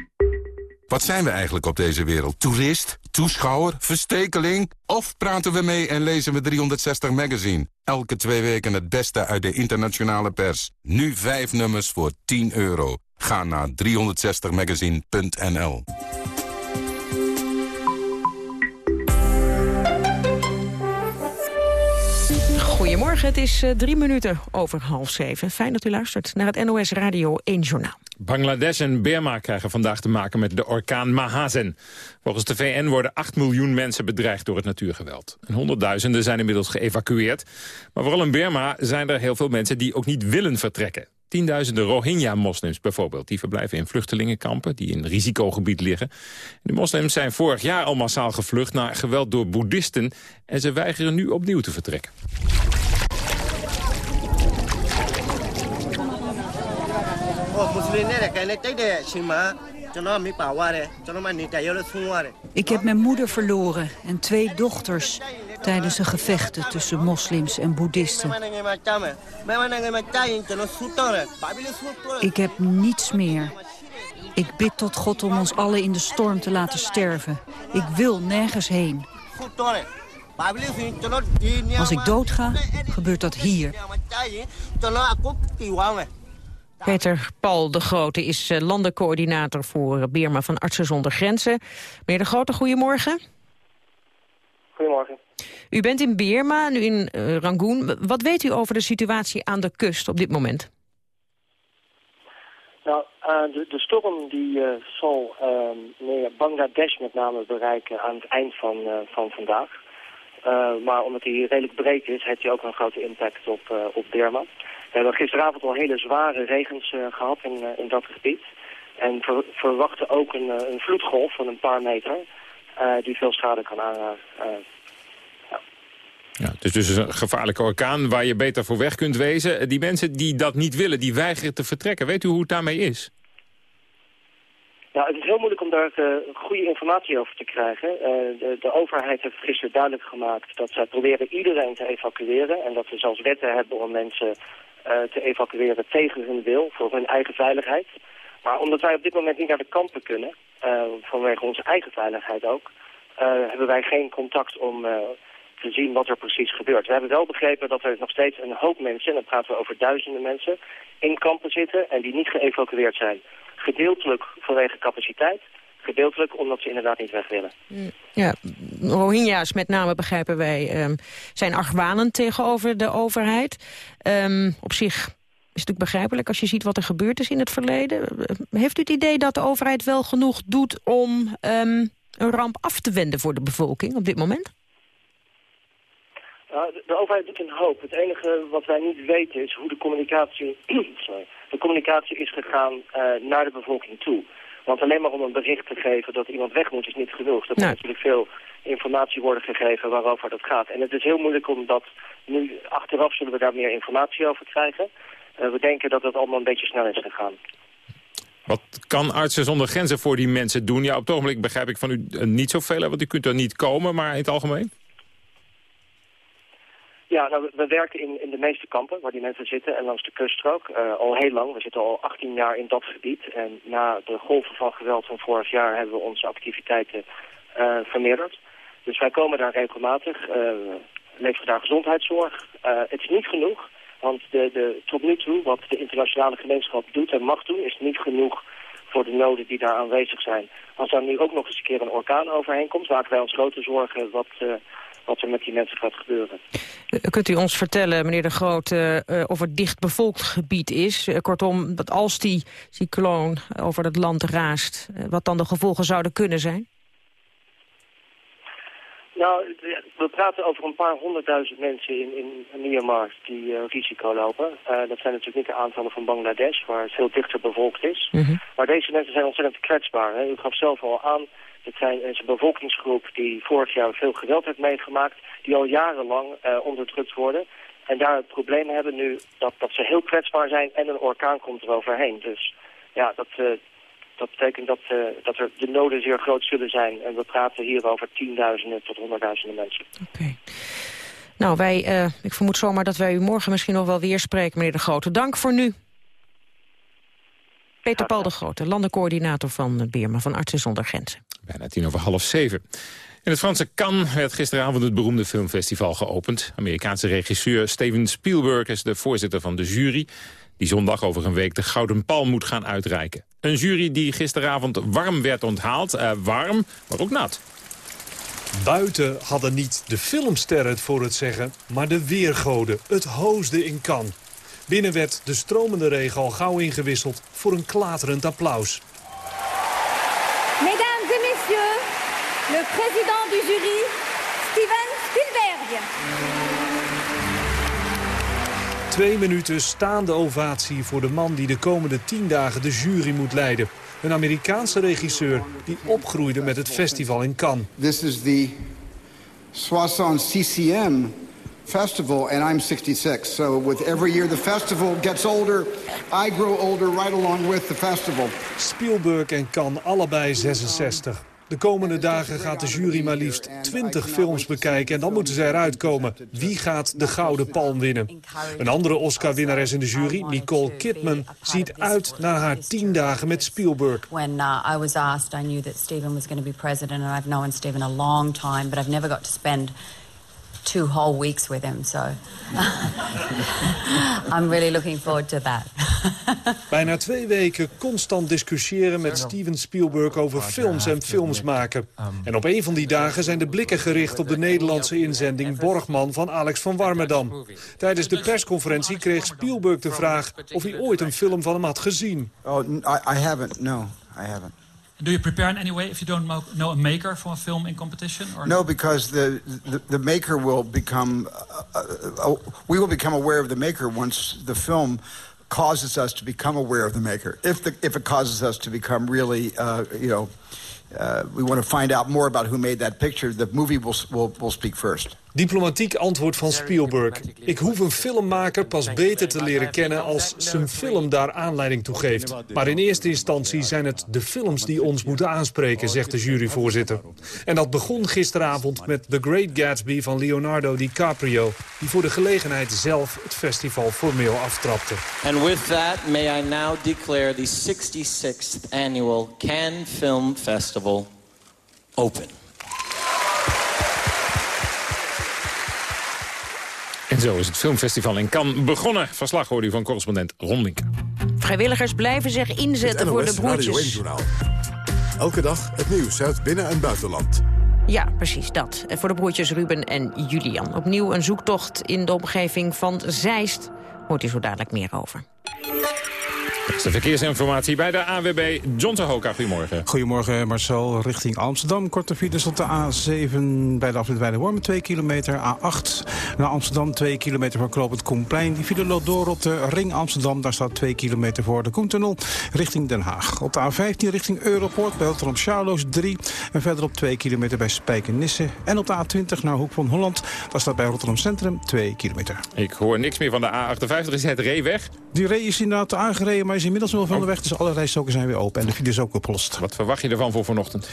Wat zijn we eigenlijk op deze wereld? Toerist? Toeschouwer? Verstekeling? Of praten we mee en lezen we 360 Magazine? Elke twee weken het beste uit de internationale pers. Nu vijf nummers voor 10 euro. Ga naar 360magazine.nl Het is uh, drie minuten over half zeven. Fijn dat u luistert naar het NOS Radio 1 Journaal. Bangladesh en Burma krijgen vandaag te maken met de orkaan Mahazen. Volgens de VN worden 8 miljoen mensen bedreigd door het natuurgeweld. En honderdduizenden zijn inmiddels geëvacueerd. Maar vooral in Burma zijn er heel veel mensen die ook niet willen vertrekken. Tienduizenden Rohingya-moslims bijvoorbeeld. Die verblijven in vluchtelingenkampen die in risicogebied liggen. De moslims zijn vorig jaar al massaal gevlucht naar geweld door boeddhisten. En ze weigeren nu opnieuw te vertrekken. Ik heb mijn moeder verloren en twee dochters tijdens de gevechten tussen moslims en boeddhisten. Ik heb niets meer. Ik bid tot God om ons allen in de storm te laten sterven. Ik wil nergens heen. Als ik doodga, gebeurt dat hier. Peter Paul de Grote is eh, landencoördinator voor Birma van Artsen zonder Grenzen. Meneer de Grote, goedemorgen. Goedemorgen. U bent in Birma, nu in uh, Rangoon. Wat weet u over de situatie aan de kust op dit moment? Nou, uh, de, de, storm die uh, zal uh, Bangladesh met name bereiken aan het eind van, van vandaag. maar omdat hij redelijk breed is, heeft hij ook een grote impact op, op Burma. We hebben gisteravond al hele zware regens gehad in, in dat gebied. En ver, verwachten ook een, een vloedgolf van een paar meter die veel schade kan aan, ja, het is dus een gevaarlijke orkaan waar je beter voor weg kunt wezen. Die mensen die dat niet willen, die weigeren te vertrekken. Weet u hoe het daarmee is? Nou, het is heel moeilijk om daar uh, goede informatie over te krijgen. Uh, de, de, overheid heeft gisteren duidelijk gemaakt dat zij proberen iedereen te evacueren. En dat ze zelfs wetten hebben om mensen uh, te evacueren tegen hun wil, voor hun eigen veiligheid. Maar omdat wij op dit moment niet naar de kampen kunnen, vanwege onze eigen veiligheid ook, hebben wij geen contact om te zien wat er precies gebeurt. We hebben wel begrepen dat er nog steeds een hoop mensen, en dan praten we over duizenden mensen, in kampen zitten en die niet geëvacueerd zijn. Gedeeltelijk vanwege capaciteit, gedeeltelijk omdat ze inderdaad niet weg willen. Mm, ja, Rohingya's met name begrijpen wij um, zijn argwanend tegenover de overheid. Um, op zich natuurlijk begrijpelijk als je ziet wat er gebeurd is in het verleden. Heeft u het idee dat de overheid wel genoeg doet om um, een ramp af te wenden voor de bevolking op dit moment? De, de, overheid doet een hoop. Het enige wat wij niet weten is hoe de communicatie, sorry, de communicatie is gegaan uh, naar de bevolking toe. Want alleen maar om een bericht te geven dat iemand weg moet is niet genoeg. Er moet natuurlijk veel informatie worden gegeven waarover dat gaat. En het is heel moeilijk om dat nu, achteraf zullen we daar meer informatie over krijgen. Uh, we denken dat het allemaal een beetje snel is gegaan. Wat kan Artsen zonder Grenzen voor die mensen doen? Ja, op het ogenblik begrijp ik van u uh, niet zoveel, want u kunt er niet komen, maar in het algemeen? Ja, nou, we werken in, in de meeste kampen waar die mensen zitten en langs de kuststrook. Uh, al heel lang. We zitten al 18 jaar in dat gebied. En na de golven van geweld van vorig jaar hebben we onze activiteiten uh, vermeerderd. Dus wij komen daar regelmatig, uh, leveren daar gezondheidszorg. het is niet genoeg, want de, de, tot nu toe wat de internationale gemeenschap doet en mag doen... is niet genoeg voor de noden die daar aanwezig zijn. Als daar nu ook nog eens een keer een orkaan overheen komt... maken wij ons grote zorgen wat wat er met die mensen gaat gebeuren. Eh, kunt u ons vertellen, meneer De Groot, uh, of het dichtbevolkt gebied is? Kortom, dat als die cycloon over het land raast, wat dan de gevolgen zouden kunnen zijn? Nou, we praten over een paar honderdduizend mensen in, in Myanmar die risico lopen. dat zijn natuurlijk niet de aantallen van Bangladesh, waar het veel dichter bevolkt is. Mm Maar deze mensen zijn ontzettend kwetsbaar. Hè. U gaf zelf al aan, het zijn een bevolkingsgroep die vorig jaar veel geweld heeft meegemaakt, die al jarenlang uh, onderdrukt worden. En daar het probleem hebben nu dat, dat ze heel kwetsbaar zijn en een orkaan komt eroverheen. Dus ja, dat, dat betekent dat, uh, dat er de noden zeer groot zullen zijn. En we praten hier over tienduizenden tot honderdduizenden mensen. Oké. Nou, wij, ik vermoed zomaar dat wij u morgen misschien nog wel weer spreken, meneer De Grote. Dank voor nu. Peter Paul de Grote, landencoördinator van Birma van Artsen zonder Grenzen. Bijna tien over half zeven. In het Franse Cannes werd gisteravond het beroemde filmfestival geopend. Amerikaanse regisseur Steven Spielberg is de voorzitter van de jury... die zondag over een week de Gouden Palm moet gaan uitreiken. Een jury die gisteravond warm werd onthaald. Uh, warm, maar ook nat. Buiten hadden niet de filmsterren het voor het zeggen... maar de weergoden, het hoosde in Cannes. Binnen werd de stromende regen al gauw ingewisseld voor een klaterend applaus. le président du jury, Steven Spielberg. Twee minuten staande ovatie voor de man die de komende tien dagen de jury moet leiden. Een Amerikaanse regisseur die opgroeide met het festival in Cannes. This is the Soissons CCM festival and I'm 66. So with every year the festival gets older, I grow older right along with the festival. Spielberg en Cannes allebei 66. De komende dagen gaat de jury maar liefst 20 films bekijken... en dan moeten ze eruit komen. Wie gaat de Gouden Palm winnen? Een andere Oscar-winnares in de jury, Nicole Kidman... ziet uit naar haar tien dagen met Spielberg. Was president... two whole weeks with him. So I'm really looking forward to that. Bijna twee weken constant discussiëren met Steven Spielberg over films en films maken. En op een van die dagen zijn de blikken gericht op de Nederlandse inzending Borgman van Alex van Warmerdam. Tijdens de persconferentie kreeg Spielberg de vraag of hij ooit een film van hem had gezien. Oh, I, I haven't. No, I haven't. Do you prepare in any way if you don't know a maker for a film in competition? Or No, because the, the the maker will become. Uh, uh, uh, we will become aware of the maker once the film causes us to become aware of the maker. If the if it causes us to become really, uh, you know, uh, we want to find out more about who made that picture. The movie will will, will speak first. Diplomatiek antwoord van Spielberg. Ik hoef een filmmaker pas beter te leren kennen als zijn film daar aanleiding toe geeft. Maar in eerste instantie zijn het de films die ons moeten aanspreken, zegt de juryvoorzitter. En dat begon gisteravond met The Great Gatsby van Leonardo DiCaprio... die voor de gelegenheid zelf het festival formeel aftrapte. And with that, may I now declare the 66th annual Cannes Film Festival open. En zo is het filmfestival in Cannes begonnen. Verslag hoorde u van correspondent Ron. Vrijwilligers blijven zich inzetten voor de broertjes. 1-journaal. Elke dag het nieuws uit binnen- en buitenland. Ja, precies dat. En Voor de broertjes Ruben en Julian. Opnieuw een zoektocht in de omgeving van Zeist. Hoort u zo dadelijk meer over. De verkeersinformatie bij de AWB. John Tehoka, goedemorgen. Goedemorgen Marcel, richting Amsterdam. Korte files op de A7 bij de afrit Weidewormen 2 kilometer. A8 naar Amsterdam 2 kilometer voor Kloopend Koenplein. Die file loopt door op de ring Amsterdam. Daar staat 2 kilometer voor de Koentunnel richting Den Haag. Op de A15 richting Europort bij Rotterdam Charloes 3. En verder op 2 kilometer bij Spijkenisse. En op de A20 naar Hoek van Holland. Daar staat bij Rotterdam Centrum 2 kilometer. Ik hoor niks meer van de A58. Is het ree weg? Die ree is inderdaad aangereden, maar is inmiddels wel van de weg. Dus alle rijstroken zijn weer open en de file is ook opgelost. Wat verwacht je ervan voor vanochtend?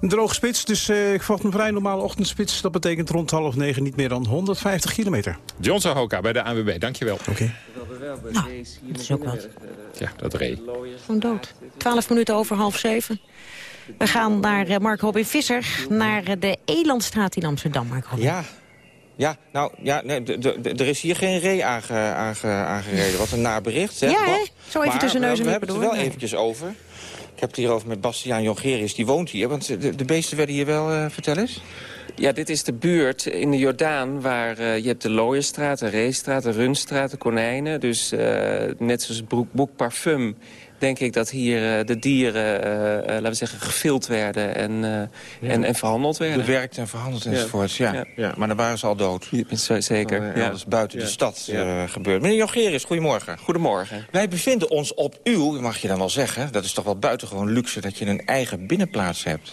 Een droge spits, dus eh, ik verwacht een vrij normale ochtendspits. Dat betekent rond half negen niet meer dan 150 kilometer. John Tehoka bij de AWB, dankjewel. Oké. Nou, dat is ook wat. Ja, dat ree. Gewoon dood. Twaalf minuten over half zeven. We gaan naar eh, Mark Robin Visser, naar eh, de Elandstraat in Amsterdam. Mark Robin. Ja. Ja, nou, ja, nee, de- de- de- er is hier geen ree aange, aange, aangereden. Wat een nabericht, zeg. Ja, hè? Wat? Zo even Maar tussen we- neus en We hebben het er wel nee. eventjes over. Ik heb het hierover met Bastiaan Jongerius, die woont hier. Want de, de beesten werden hier wel, eh vertel eens. Ja, dit is de buurt in de Jordaan waar eh, je hebt de Looierstraat, de Reestraat, de Runstraat, de Konijnen. Dus eh, net zoals Broek, Boek Parfum denk ik dat hier eh, de dieren, eh, eh, laten we zeggen, gevild werden en, en, en verhandeld werden. Bewerkt en verhandeld enzovoorts, ja. Ja. ja. Maar dan waren ze al dood. Zeker, ja. Dat is buiten de stad gebeurd. Meneer Jongerius, goedemorgen. Goedemorgen. Wij bevinden ons op uw, mag je dan wel zeggen... dat is toch wel buitengewoon luxe dat je een eigen binnenplaats hebt.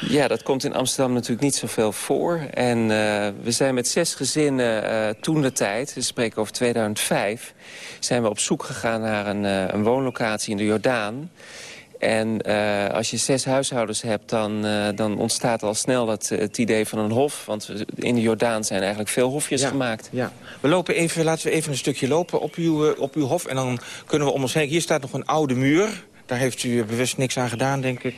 Ja, dat komt in Amsterdam natuurlijk niet zoveel voor. En eh, we zijn met zes gezinnen eh, toen de tijd, we spreken over 2005... zijn we op zoek gegaan naar een, eh, een woonlocatie in de Jordaan. En als je zes huishoudens hebt, dan, dan ontstaat al snel het, het idee van een hof. Want in de Jordaan zijn eigenlijk veel hofjes Ja, gemaakt. Ja. We lopen even, laten we even een stukje lopen op uw, op uw hof. En dan kunnen we om ons heen... Hier staat nog een oude muur. Daar heeft u bewust niks aan gedaan, denk ik.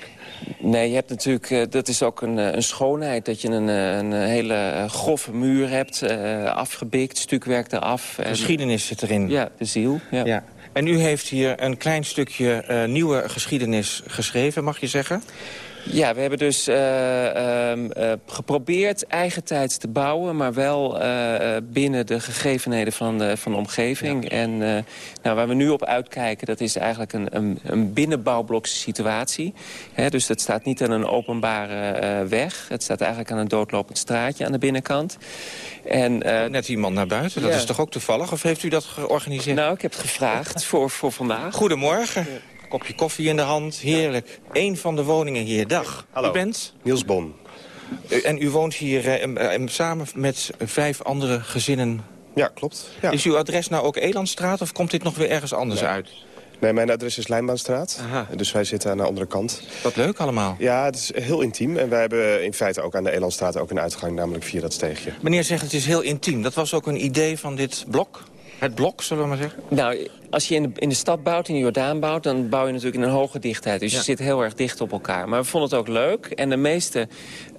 Nee, je hebt natuurlijk, eh, dat is ook een, eh, een schoonheid... dat je een, eh, een hele grove muur hebt, afgebikt, stukwerk eraf. En- Geschiedenis zit erin. Ja, de ziel. Ja. Ja. En u heeft hier een klein stukje nieuwe geschiedenis geschreven, mag je zeggen? Ja, we hebben dus eh, ehm, eh, geprobeerd eigentijds te bouwen... maar wel eh, binnen de gegevenheden van de, van de omgeving. En nou, waar we nu op uitkijken, dat is eigenlijk een, een, een binnenbouwblokse situatie. Dus dat staat niet aan een openbare weg. Het staat eigenlijk aan een doodlopend straatje aan de binnenkant. En, Net iemand naar buiten, dat Ja. is toch ook toevallig? Of heeft u dat georganiseerd? Nou, ik heb het gevraagd voor, voor vandaag. Goedemorgen. Kopje koffie in de hand, heerlijk. Eén van de woningen hier, dag. Hallo. U bent? Niels Bon. En u woont hier eh, em, samen met vijf andere gezinnen? Ja, klopt. Ja. Is uw adres nou ook Elandstraat of komt dit nog weer ergens anders Nee. uit? Nee, mijn adres is Lijnbaanstraat. Aha. Dus wij zitten aan de andere kant. Wat leuk allemaal. Ja, het is heel intiem. En wij hebben in feite ook aan de Elandstraat ook een uitgang, namelijk via dat steegje. Meneer zegt het is heel intiem. Dat was ook een idee van dit blok? Het blok, zullen we maar zeggen? Nou, als je in de, in de stad bouwt, in de Jordaan bouwt... dan bouw je natuurlijk in een hoge dichtheid. Dus je zit heel erg dicht op elkaar. Maar we vonden het ook leuk. En de meeste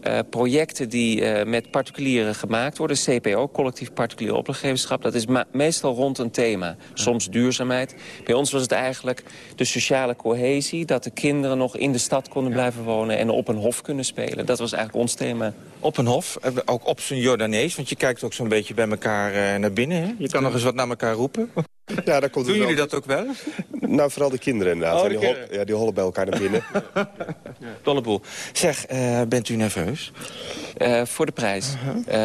uh, projecten die uh, met particulieren gemaakt worden... CPO, collectief particulier opdrachtgeverschap... dat is meestal rond een thema. Soms duurzaamheid. Bij ons was het eigenlijk de sociale cohesie... dat de kinderen nog in de stad konden blijven wonen... en op een hof kunnen spelen. Dat was eigenlijk ons thema. Op een hof, ook op zijn Jordanees... want je kijkt ook zo'n beetje bij elkaar uh, naar binnen. Hè? Je kan nog eens wat naar elkaar roepen. Ja, daar komt Doen het jullie dat ook wel? Nou, vooral de kinderen inderdaad. Oh, de die, hol- kinderen. ja, die hollen bij elkaar naar binnen. Dolleboel. Zeg, eh, bent u nerveus? Uh, voor de prijs? Uh,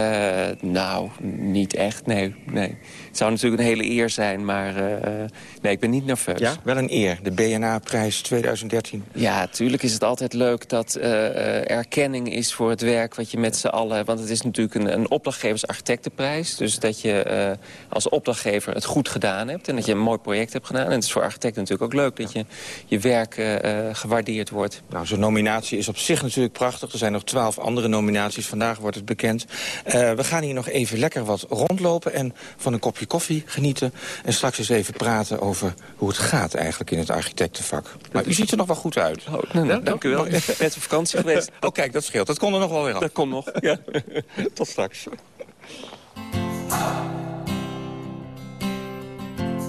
nou, niet echt, nee, nee. Het zou natuurlijk een hele eer zijn, maar uh, nee, ik ben niet nerveus. Ja, wel een eer. De BNA-prijs 2013. Ja, natuurlijk is het altijd leuk dat uh, erkenning is voor het werk wat je met z'n allen... want het is natuurlijk een, een opdrachtgevers-architectenprijs. Dus dat je uh, als opdrachtgever het goed gedaan hebt... en dat je een mooi project hebt gedaan. En het is voor architecten natuurlijk ook leuk dat je, je werk uh, gewaardeerd wordt. Nou, zo'n nominatie is op zich natuurlijk prachtig. Er zijn nog twaalf andere nominaties. Vandaag wordt het bekend. Uh, we gaan hier nog even lekker wat rondlopen en van een kopje koffie genieten. En straks eens even praten over hoe het gaat eigenlijk in het architectenvak. Maar u ziet er nog wel goed uit. Oh, nou, nou, dank u wel. Net op vakantie geweest. oh, kijk, dat scheelt. Dat kon er nog wel weer af. Dat komt nog, ja. Tot straks.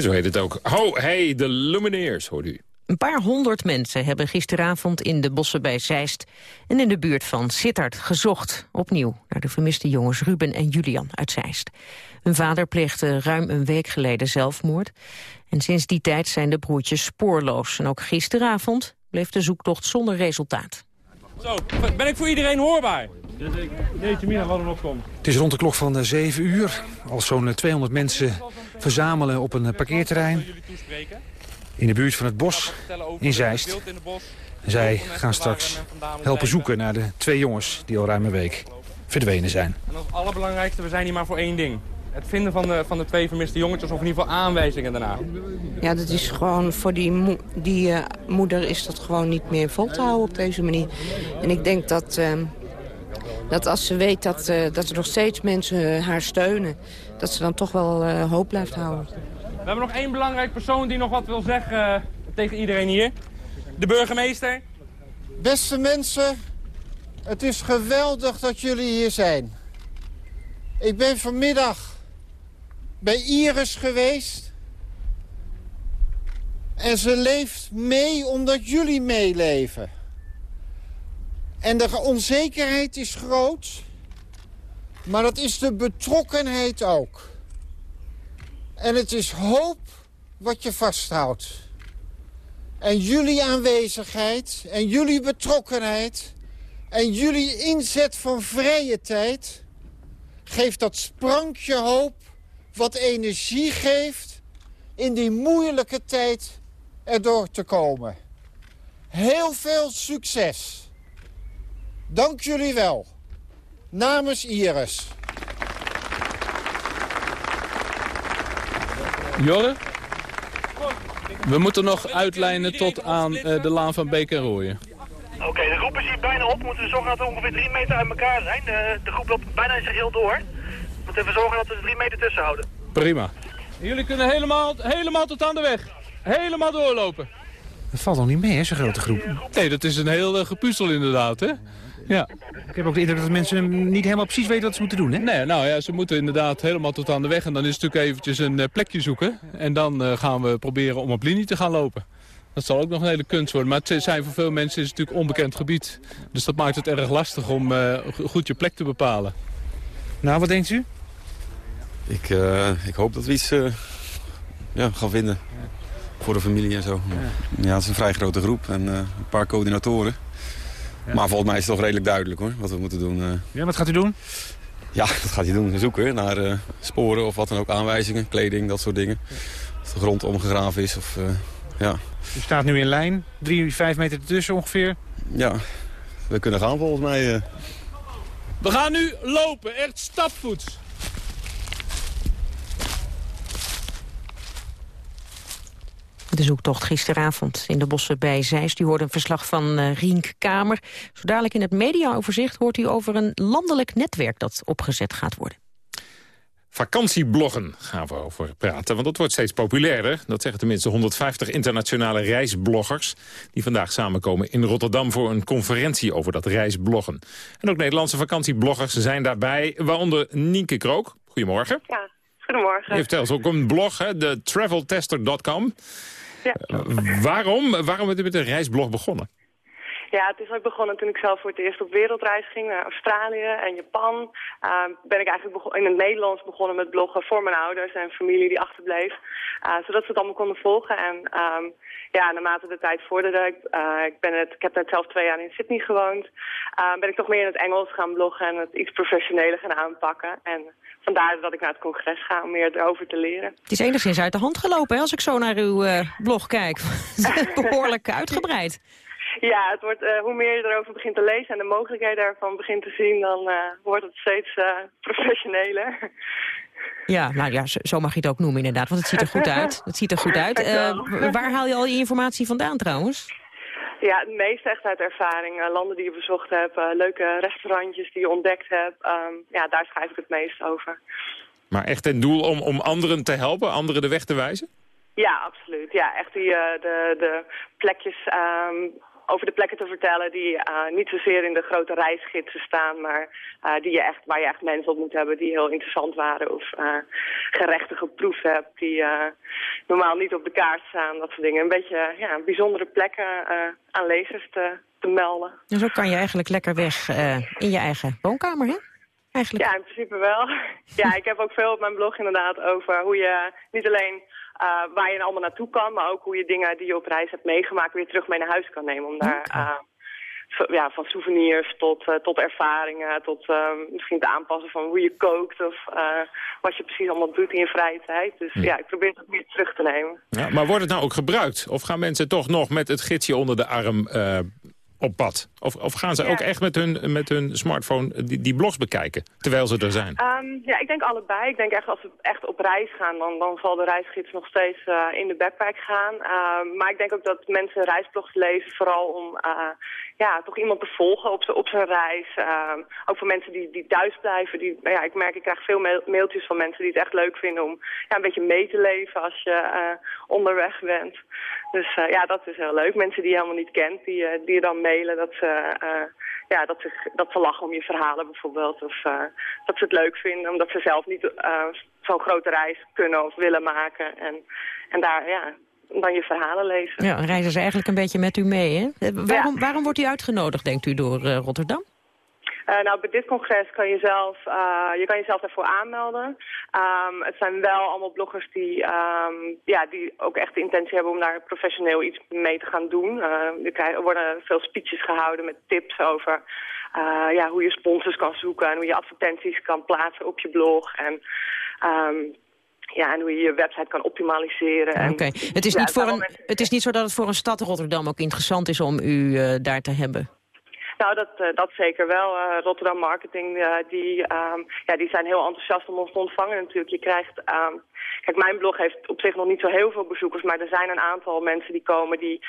En zo heet het ook. Ho, hey, de Lumineers, hoort u. Een paar honderd mensen hebben gisteravond in de bossen bij Zeist... en in de buurt van Sittard gezocht, opnieuw... naar de vermiste jongens Ruben en Julian uit Zeist. Hun vader pleegde ruim een week geleden zelfmoord... en sinds die tijd zijn de broertjes spoorloos. En ook gisteravond bleef de zoektocht zonder resultaat. Zo, ben ik voor iedereen hoorbaar? Jeetje mina, wat er nog komt. Het is rond de klok van 7 uur. Als zo'n eh, 200 mensen verzamelen op een eh, parkeerterrein... in de buurt van het bos in Zeist. Zij gaan straks helpen zoeken naar de twee jongens... die al ruim een week verdwenen zijn. En het allerbelangrijkste, we zijn hier maar voor één ding. Het vinden van de, van de twee vermiste jongetjes of in ieder geval aanwijzingen daarna. Ja, dat is gewoon voor die, mo die uh, moeder is dat gewoon niet meer vol te houden op deze manier. En ik denk dat, uh, dat als ze weet dat, uh, dat er nog steeds mensen haar steunen... dat ze dan toch wel hoop blijft houden. We hebben nog één belangrijk persoon die nog wat wil zeggen tegen iedereen hier. De burgemeester. Beste mensen, Het is geweldig dat jullie hier zijn. Ik ben vanmiddag bij Iris geweest. En ze leeft mee omdat jullie meeleven. En de onzekerheid is groot. Maar dat is de betrokkenheid ook. En het is hoop wat je vasthoudt. En jullie aanwezigheid en jullie betrokkenheid... en jullie inzet van vrije tijd... geeft dat sprankje hoop wat energie geeft... in die moeilijke tijd erdoor te komen. Heel veel succes. Dank jullie wel. Namens Iris. Jorre? We moeten nog uitlijnen tot aan uh, de laan van Beek en Rooien. Oké, okay, de groep is hier bijna op. We moeten zorgen dat we ongeveer drie meter uit elkaar zijn. De, de groep loopt bijna in zich heel door. We moeten even zorgen dat we er drie meter tussen houden. Prima. Jullie kunnen helemaal, helemaal tot aan de weg. Helemaal doorlopen. Dat valt nog niet mee, hè, zo'n grote groep. Nee, dat is een heel uh, gepuzzel inderdaad, hè? Ja. Ik heb ook de indruk dat mensen niet helemaal precies weten wat ze moeten doen, hè? Nee, nou ja, ze moeten inderdaad helemaal tot aan de weg. En dan is het natuurlijk eventjes een uh, plekje zoeken. En dan uh, gaan we proberen om op linie te gaan lopen. Dat zal ook nog een hele kunst worden. Maar het zijn voor veel mensen is het natuurlijk onbekend gebied. Dus dat maakt het erg lastig om uh, goed je plek te bepalen. Nou, wat denkt u? Ik, ik hoop dat we iets ja, gaan vinden. Voor de familie en zo. Ja. ja, het is een vrij grote groep en een paar coördinatoren. Maar volgens mij is het toch redelijk duidelijk hoor, wat we moeten doen. Uh. Ja, wat gaat u doen? Ja, wat gaat hij doen? Zoeken naar uh, sporen of wat dan ook, aanwijzingen, kleding, dat soort dingen. Of de grond omgegraven is of, uh, ja. U staat nu in lijn, drie, vijf meter ertussen ongeveer? Ja, we kunnen gaan volgens mij. We gaan nu lopen, echt stapvoets. De zoektocht gisteravond in de bossen bij Zeist. U hoort een verslag van uh, Rienk Kamer. Zo dadelijk in het mediaoverzicht hoort u over een landelijk netwerk dat opgezet gaat worden. Vakantiebloggen gaan we over praten, want dat wordt steeds populairder. Dat zeggen tenminste 150 internationale reisbloggers... die vandaag samenkomen in Rotterdam voor een conferentie over dat reisbloggen. En ook Nederlandse vakantiebloggers zijn daarbij, waaronder Nienke Krook. Goedemorgen. Ja, goedemorgen. U heeft zelfs ook een blog, hè, de traveltester.com. Uh, waarom, waarom bent u met een reisblog begonnen? Ja, het is ook begonnen toen ik zelf voor het eerst op wereldreis ging naar Australië en Japan. Uh, ben ik eigenlijk in het Nederlands begonnen met bloggen voor mijn ouders en familie die achterbleef. Uh, zodat ze het allemaal konden volgen. En um, ja, naarmate de tijd vorderde, ik, uh, ik, ben het, ik heb net zelf twee jaar in Sydney gewoond, ben ik toch meer in het Engels gaan bloggen en het iets professioneler gaan aanpakken. En vandaar dat ik naar het congres ga om meer erover te leren. Het is enigszins uit de hand gelopen hè, als ik zo naar uw blog kijk. Behoorlijk uitgebreid. Ja, het wordt, uh, hoe meer je erover begint te lezen en de mogelijkheden daarvan begint te zien, dan uh, wordt het steeds uh, professioneler. Ja, nou ja, zo mag je het ook noemen inderdaad, want het ziet er goed uit. Het ziet er goed uit. waar haal je al je informatie vandaan trouwens? Ja, het meeste echt uit ervaring. landen die je bezocht hebt, leuke restaurantjes die je ontdekt hebt. Um, ja, daar schrijf ik het meest over. Maar echt een doel om, om anderen te helpen, anderen de weg te wijzen? Ja, absoluut. Ja, echt die, de, de plekjes um, over de plekken te vertellen die uh, niet zozeer in de grote reisgidsen staan, maar uh, die je echt, waar je echt mensen op moet hebben die heel interessant waren. Of uh, gerechten geproefd hebt die normaal niet op de kaart staan, dat soort dingen. Een beetje ja, bijzondere plekken aan lezers te, te melden. En zo kan je eigenlijk lekker weg in je eigen woonkamer, hè? Eigenlijk. Ja, in principe wel. ja, ik heb ook veel op mijn blog inderdaad over hoe je niet alleen waar je allemaal naartoe kan, maar ook hoe je dingen die je op reis hebt meegemaakt weer terug mee naar huis kan nemen. Om daar uh, ja, van souvenirs tot, uh, tot ervaringen, tot misschien te aanpassen van hoe je kookt of wat je precies allemaal doet in je vrije tijd. Dus ja, ik probeer het weer terug te nemen. Ja, maar wordt het nou ook gebruikt? Of gaan mensen toch nog met het gidsje onder de arm op pad? Of, of gaan ze ook echt met hun, met hun smartphone die, die blogs bekijken, terwijl ze er zijn? Um, ja, ik denk allebei. Ik denk echt als we echt op reis gaan, dan, dan zal de reisgids nog steeds uh, in de backpack gaan. Uh, maar ik denk ook dat mensen reisblogs lezen vooral om uh, ja, toch iemand te volgen op, op zijn reis. ook voor mensen die, die thuis blijven. Die, ja, ik merk, ik krijg veel mailtjes van mensen die het echt leuk vinden om ja, een beetje mee te leven als je onderweg bent. Dus ja, dat is heel leuk. Mensen die je helemaal niet kent, die, die je dan mailen dat ze eh, ja, dat, ze, dat ze lachen om je verhalen bijvoorbeeld. Of eh, dat ze het leuk vinden omdat ze zelf niet eh, zo'n grote reis kunnen of willen maken. En, en daar, ja, dan je verhalen lezen. Ja, reizen ze eigenlijk een beetje met u mee, hè? Waarom, waarom wordt u uitgenodigd, denkt u, door Rotterdam? Eh, nou, bij dit congres kan je zelf, eh, je kan jezelf daarvoor aanmelden. Ehm, het zijn wel allemaal bloggers die, ehm, ja, die ook echt de intentie hebben om daar professioneel iets mee te gaan doen. Eh, er, krijgen- worden veel speeches gehouden met tips over ja, hoe je sponsors kan zoeken en hoe je advertenties kan plaatsen op je blog. En, ehm, ja, en hoe je je website kan optimaliseren. En- Oké, het, is Ja, niet voor een- mensen- het is niet zo dat het voor een stad Rotterdam ook interessant is om u daar te hebben. Nou, dat, eh, dat zeker wel. Eh, Rotterdam Marketing, eh, die, ehm, ja, die zijn heel enthousiast om ons te ontvangen natuurlijk. Je krijgt, ehm, kijk, mijn blog heeft op zich nog niet zo heel veel bezoekers, maar er zijn een aantal mensen die komen die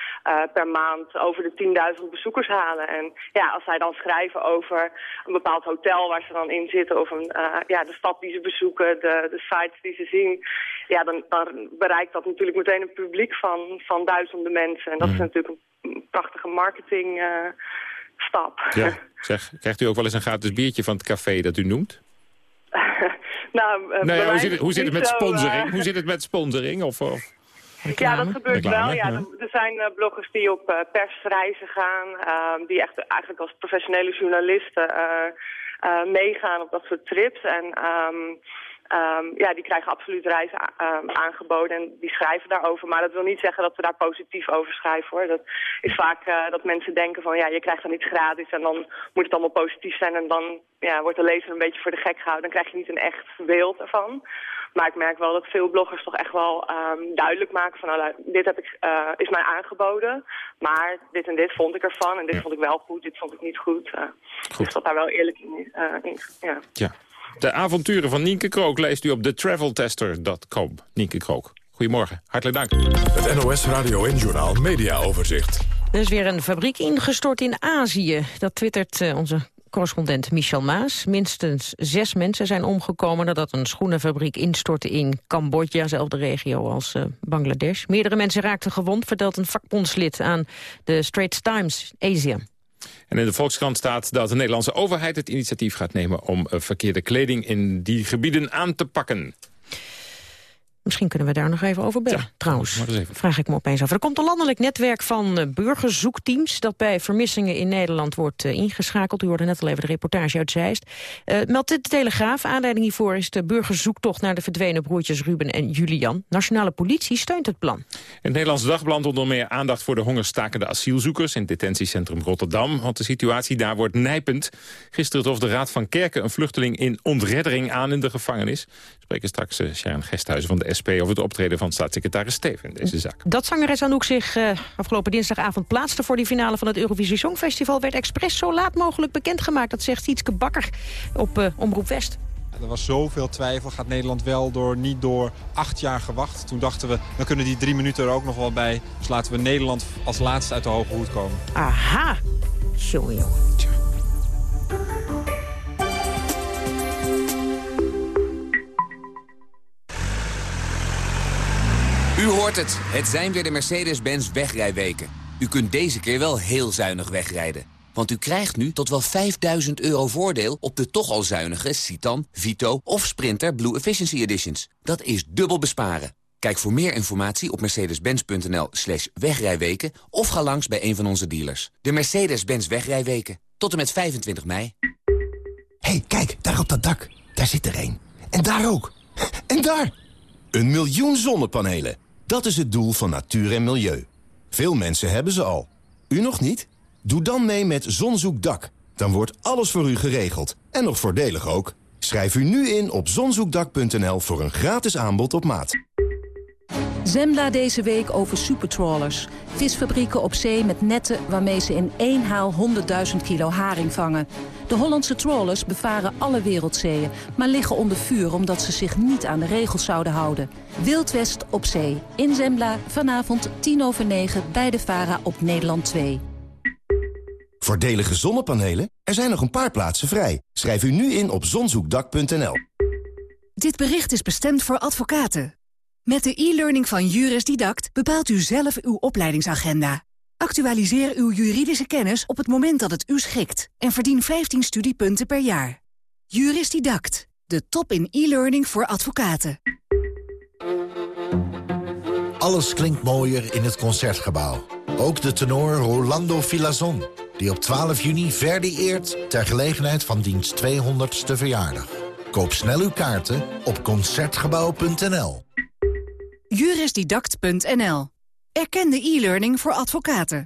per maand over de 10.000 bezoekers halen. En ja, als zij dan schrijven over een bepaald hotel waar ze dan in zitten of een, ja, de stad die ze bezoeken, de, de sites die ze zien, ja, dan, dan bereikt dat natuurlijk meteen een publiek van, van duizenden mensen. En dat is natuurlijk een, prachtige marketing. Stap. Ja, zeg, krijgt u ook wel eens een gratis biertje van het café dat u noemt? nou, eh, Nee, hoe zit, het, hoe zit het met sponsoring? eh, Hoe zit het met sponsoring? Of, of... ja, dat gebeurt Reclame, wel. Ja. ja. Er- Er zijn eh, bloggers die op eh, persreizen gaan, ehm, die echt eigenlijk als professionele journalisten eh, eh, meegaan op dat soort trips. En ehm, ehm, ja, die krijgen absoluut reizen ehm, aangeboden en die schrijven daarover. Maar dat wil niet zeggen dat we daar positief over schrijven hoor. Dat is vaak eh, dat mensen denken van ja, je krijgt dan iets gratis en dan moet het allemaal positief zijn. En dan ja, wordt de lezer een beetje voor de gek gehouden. Dan krijg je niet een echt beeld ervan. Maar ik merk wel dat veel bloggers toch echt wel ehm, duidelijk maken van... Nou, dit heb ik, eh, is mij aangeboden, maar dit en dit vond ik ervan. En dit vond ik wel goed, dit vond ik niet goed. eh. Dus dat daar wel eerlijk in, in ja. Ja. De avonturen van Nienke Krook leest u op thetraveltester.com. Nienke Krook, goedemorgen. Hartelijk dank. Het NOS Radio en Journaal Media Overzicht. Er is weer een fabriek ingestort in Azië. Dat twittert eh, onze correspondent Michel Maas. Minstens zes mensen zijn omgekomen nadat een schoenenfabriek instortte in Cambodja, zelfde regio als eh, Bangladesh. Meerdere mensen raakten gewond, vertelt een vakbondslid aan de Straits Times Asia. En in de Volkskrant staat dat de Nederlandse overheid het initiatief gaat nemen... om eh, verkeerde kleding in die gebieden aan te pakken. Misschien kunnen we daar nog even over bellen. Trouwens, vraag ik me opeens af. Er komt een landelijk netwerk van eh, burgerzoekteams... dat bij vermissingen in Nederland wordt eh, ingeschakeld. U hoorde net al even de reportage uit Zeist. Eh meldt dit de Telegraaf. Aanleiding hiervoor is de burgerzoektocht... naar de verdwenen broertjes Ruben en Julian. Nationale politie steunt het plan. Het Nederlands Dagblad onder meer aandacht voor de hongerstakende asielzoekers... in het detentiecentrum Rotterdam, want de situatie daar wordt nijpend. Gisteren trof de Raad van Kerken een vluchteling in ontreddering aan in de gevangenis. We spreken straks uh, Sharon Gesthuizen van de SP over het optreden van staatssecretaris Steven in deze zaak. Dat zangeres Anouk zich uh, afgelopen dinsdagavond plaatste voor die finale van het Eurovisie Songfestival... werd expres zo laat mogelijk bekendgemaakt. Dat zegt Sietske Bakker op uh, Omroep West. Er was zoveel twijfel. Gaat Nederland wel door, niet door? Acht jaar gewacht. Toen dachten we, dan kunnen die drie minuten er ook nog wel bij. Dus laten we Nederland als laatste uit de hoge hoed komen. Aha. Jongen, jongen. U hoort het. Het zijn weer de Mercedes-Benz wegrijweken. U kunt deze keer wel heel zuinig wegrijden. Want u krijgt nu tot wel 5000 euro voordeel op de toch al zuinige Citan, Vito of Sprinter Blue Efficiency Editions. Dat is dubbel besparen. Kijk voor meer informatie op mercedes-benz.nl slash wegrijweken... of ga langs bij een van onze dealers. De Mercedes-Benz wegrijweken. Tot en met 25 mei. hey, kijk, daar op dat dak. Daar zit er een. En daar ook. En daar! Een miljoen zonnepanelen. Dat is het doel van natuur en milieu. Veel mensen hebben ze al. U nog niet? Doe dan mee met Zonzoekdak. Dan wordt alles voor u geregeld. En nog voordelig ook. Schrijf u nu in op zonzoekdak.nl voor een gratis aanbod op maat. Zembla deze week over supertrawlers. Visfabrieken op zee met netten waarmee ze in één haal 100.000 kilo haring vangen. De Hollandse trawlers bevaren alle wereldzeeën... maar liggen onder vuur omdat ze zich niet aan de regels zouden houden. Wildwest op zee. In Zembla vanavond 10 over 9 bij de VARA op Nederland 2. Voordelige zonnepanelen? Er zijn nog een paar plaatsen vrij. Schrijf u nu in op zonzoekdak.nl. Dit bericht is bestemd voor advocaten. Met de e-learning van Juris Didact bepaalt u zelf uw opleidingsagenda. Actualiseer uw juridische kennis op het moment dat het u schikt. En verdien 15 studiepunten per jaar. Juristidact. De top in e-learning voor advocaten. Alles klinkt mooier in het Concertgebouw. Ook de tenor Rolando Filazon, die op 12 juni Verdi eert... ter gelegenheid van diens 200ste verjaardag. Koop snel uw kaarten op Concertgebouw.nl. Jurisdidact.nl. Erkende e-learning voor advocaten.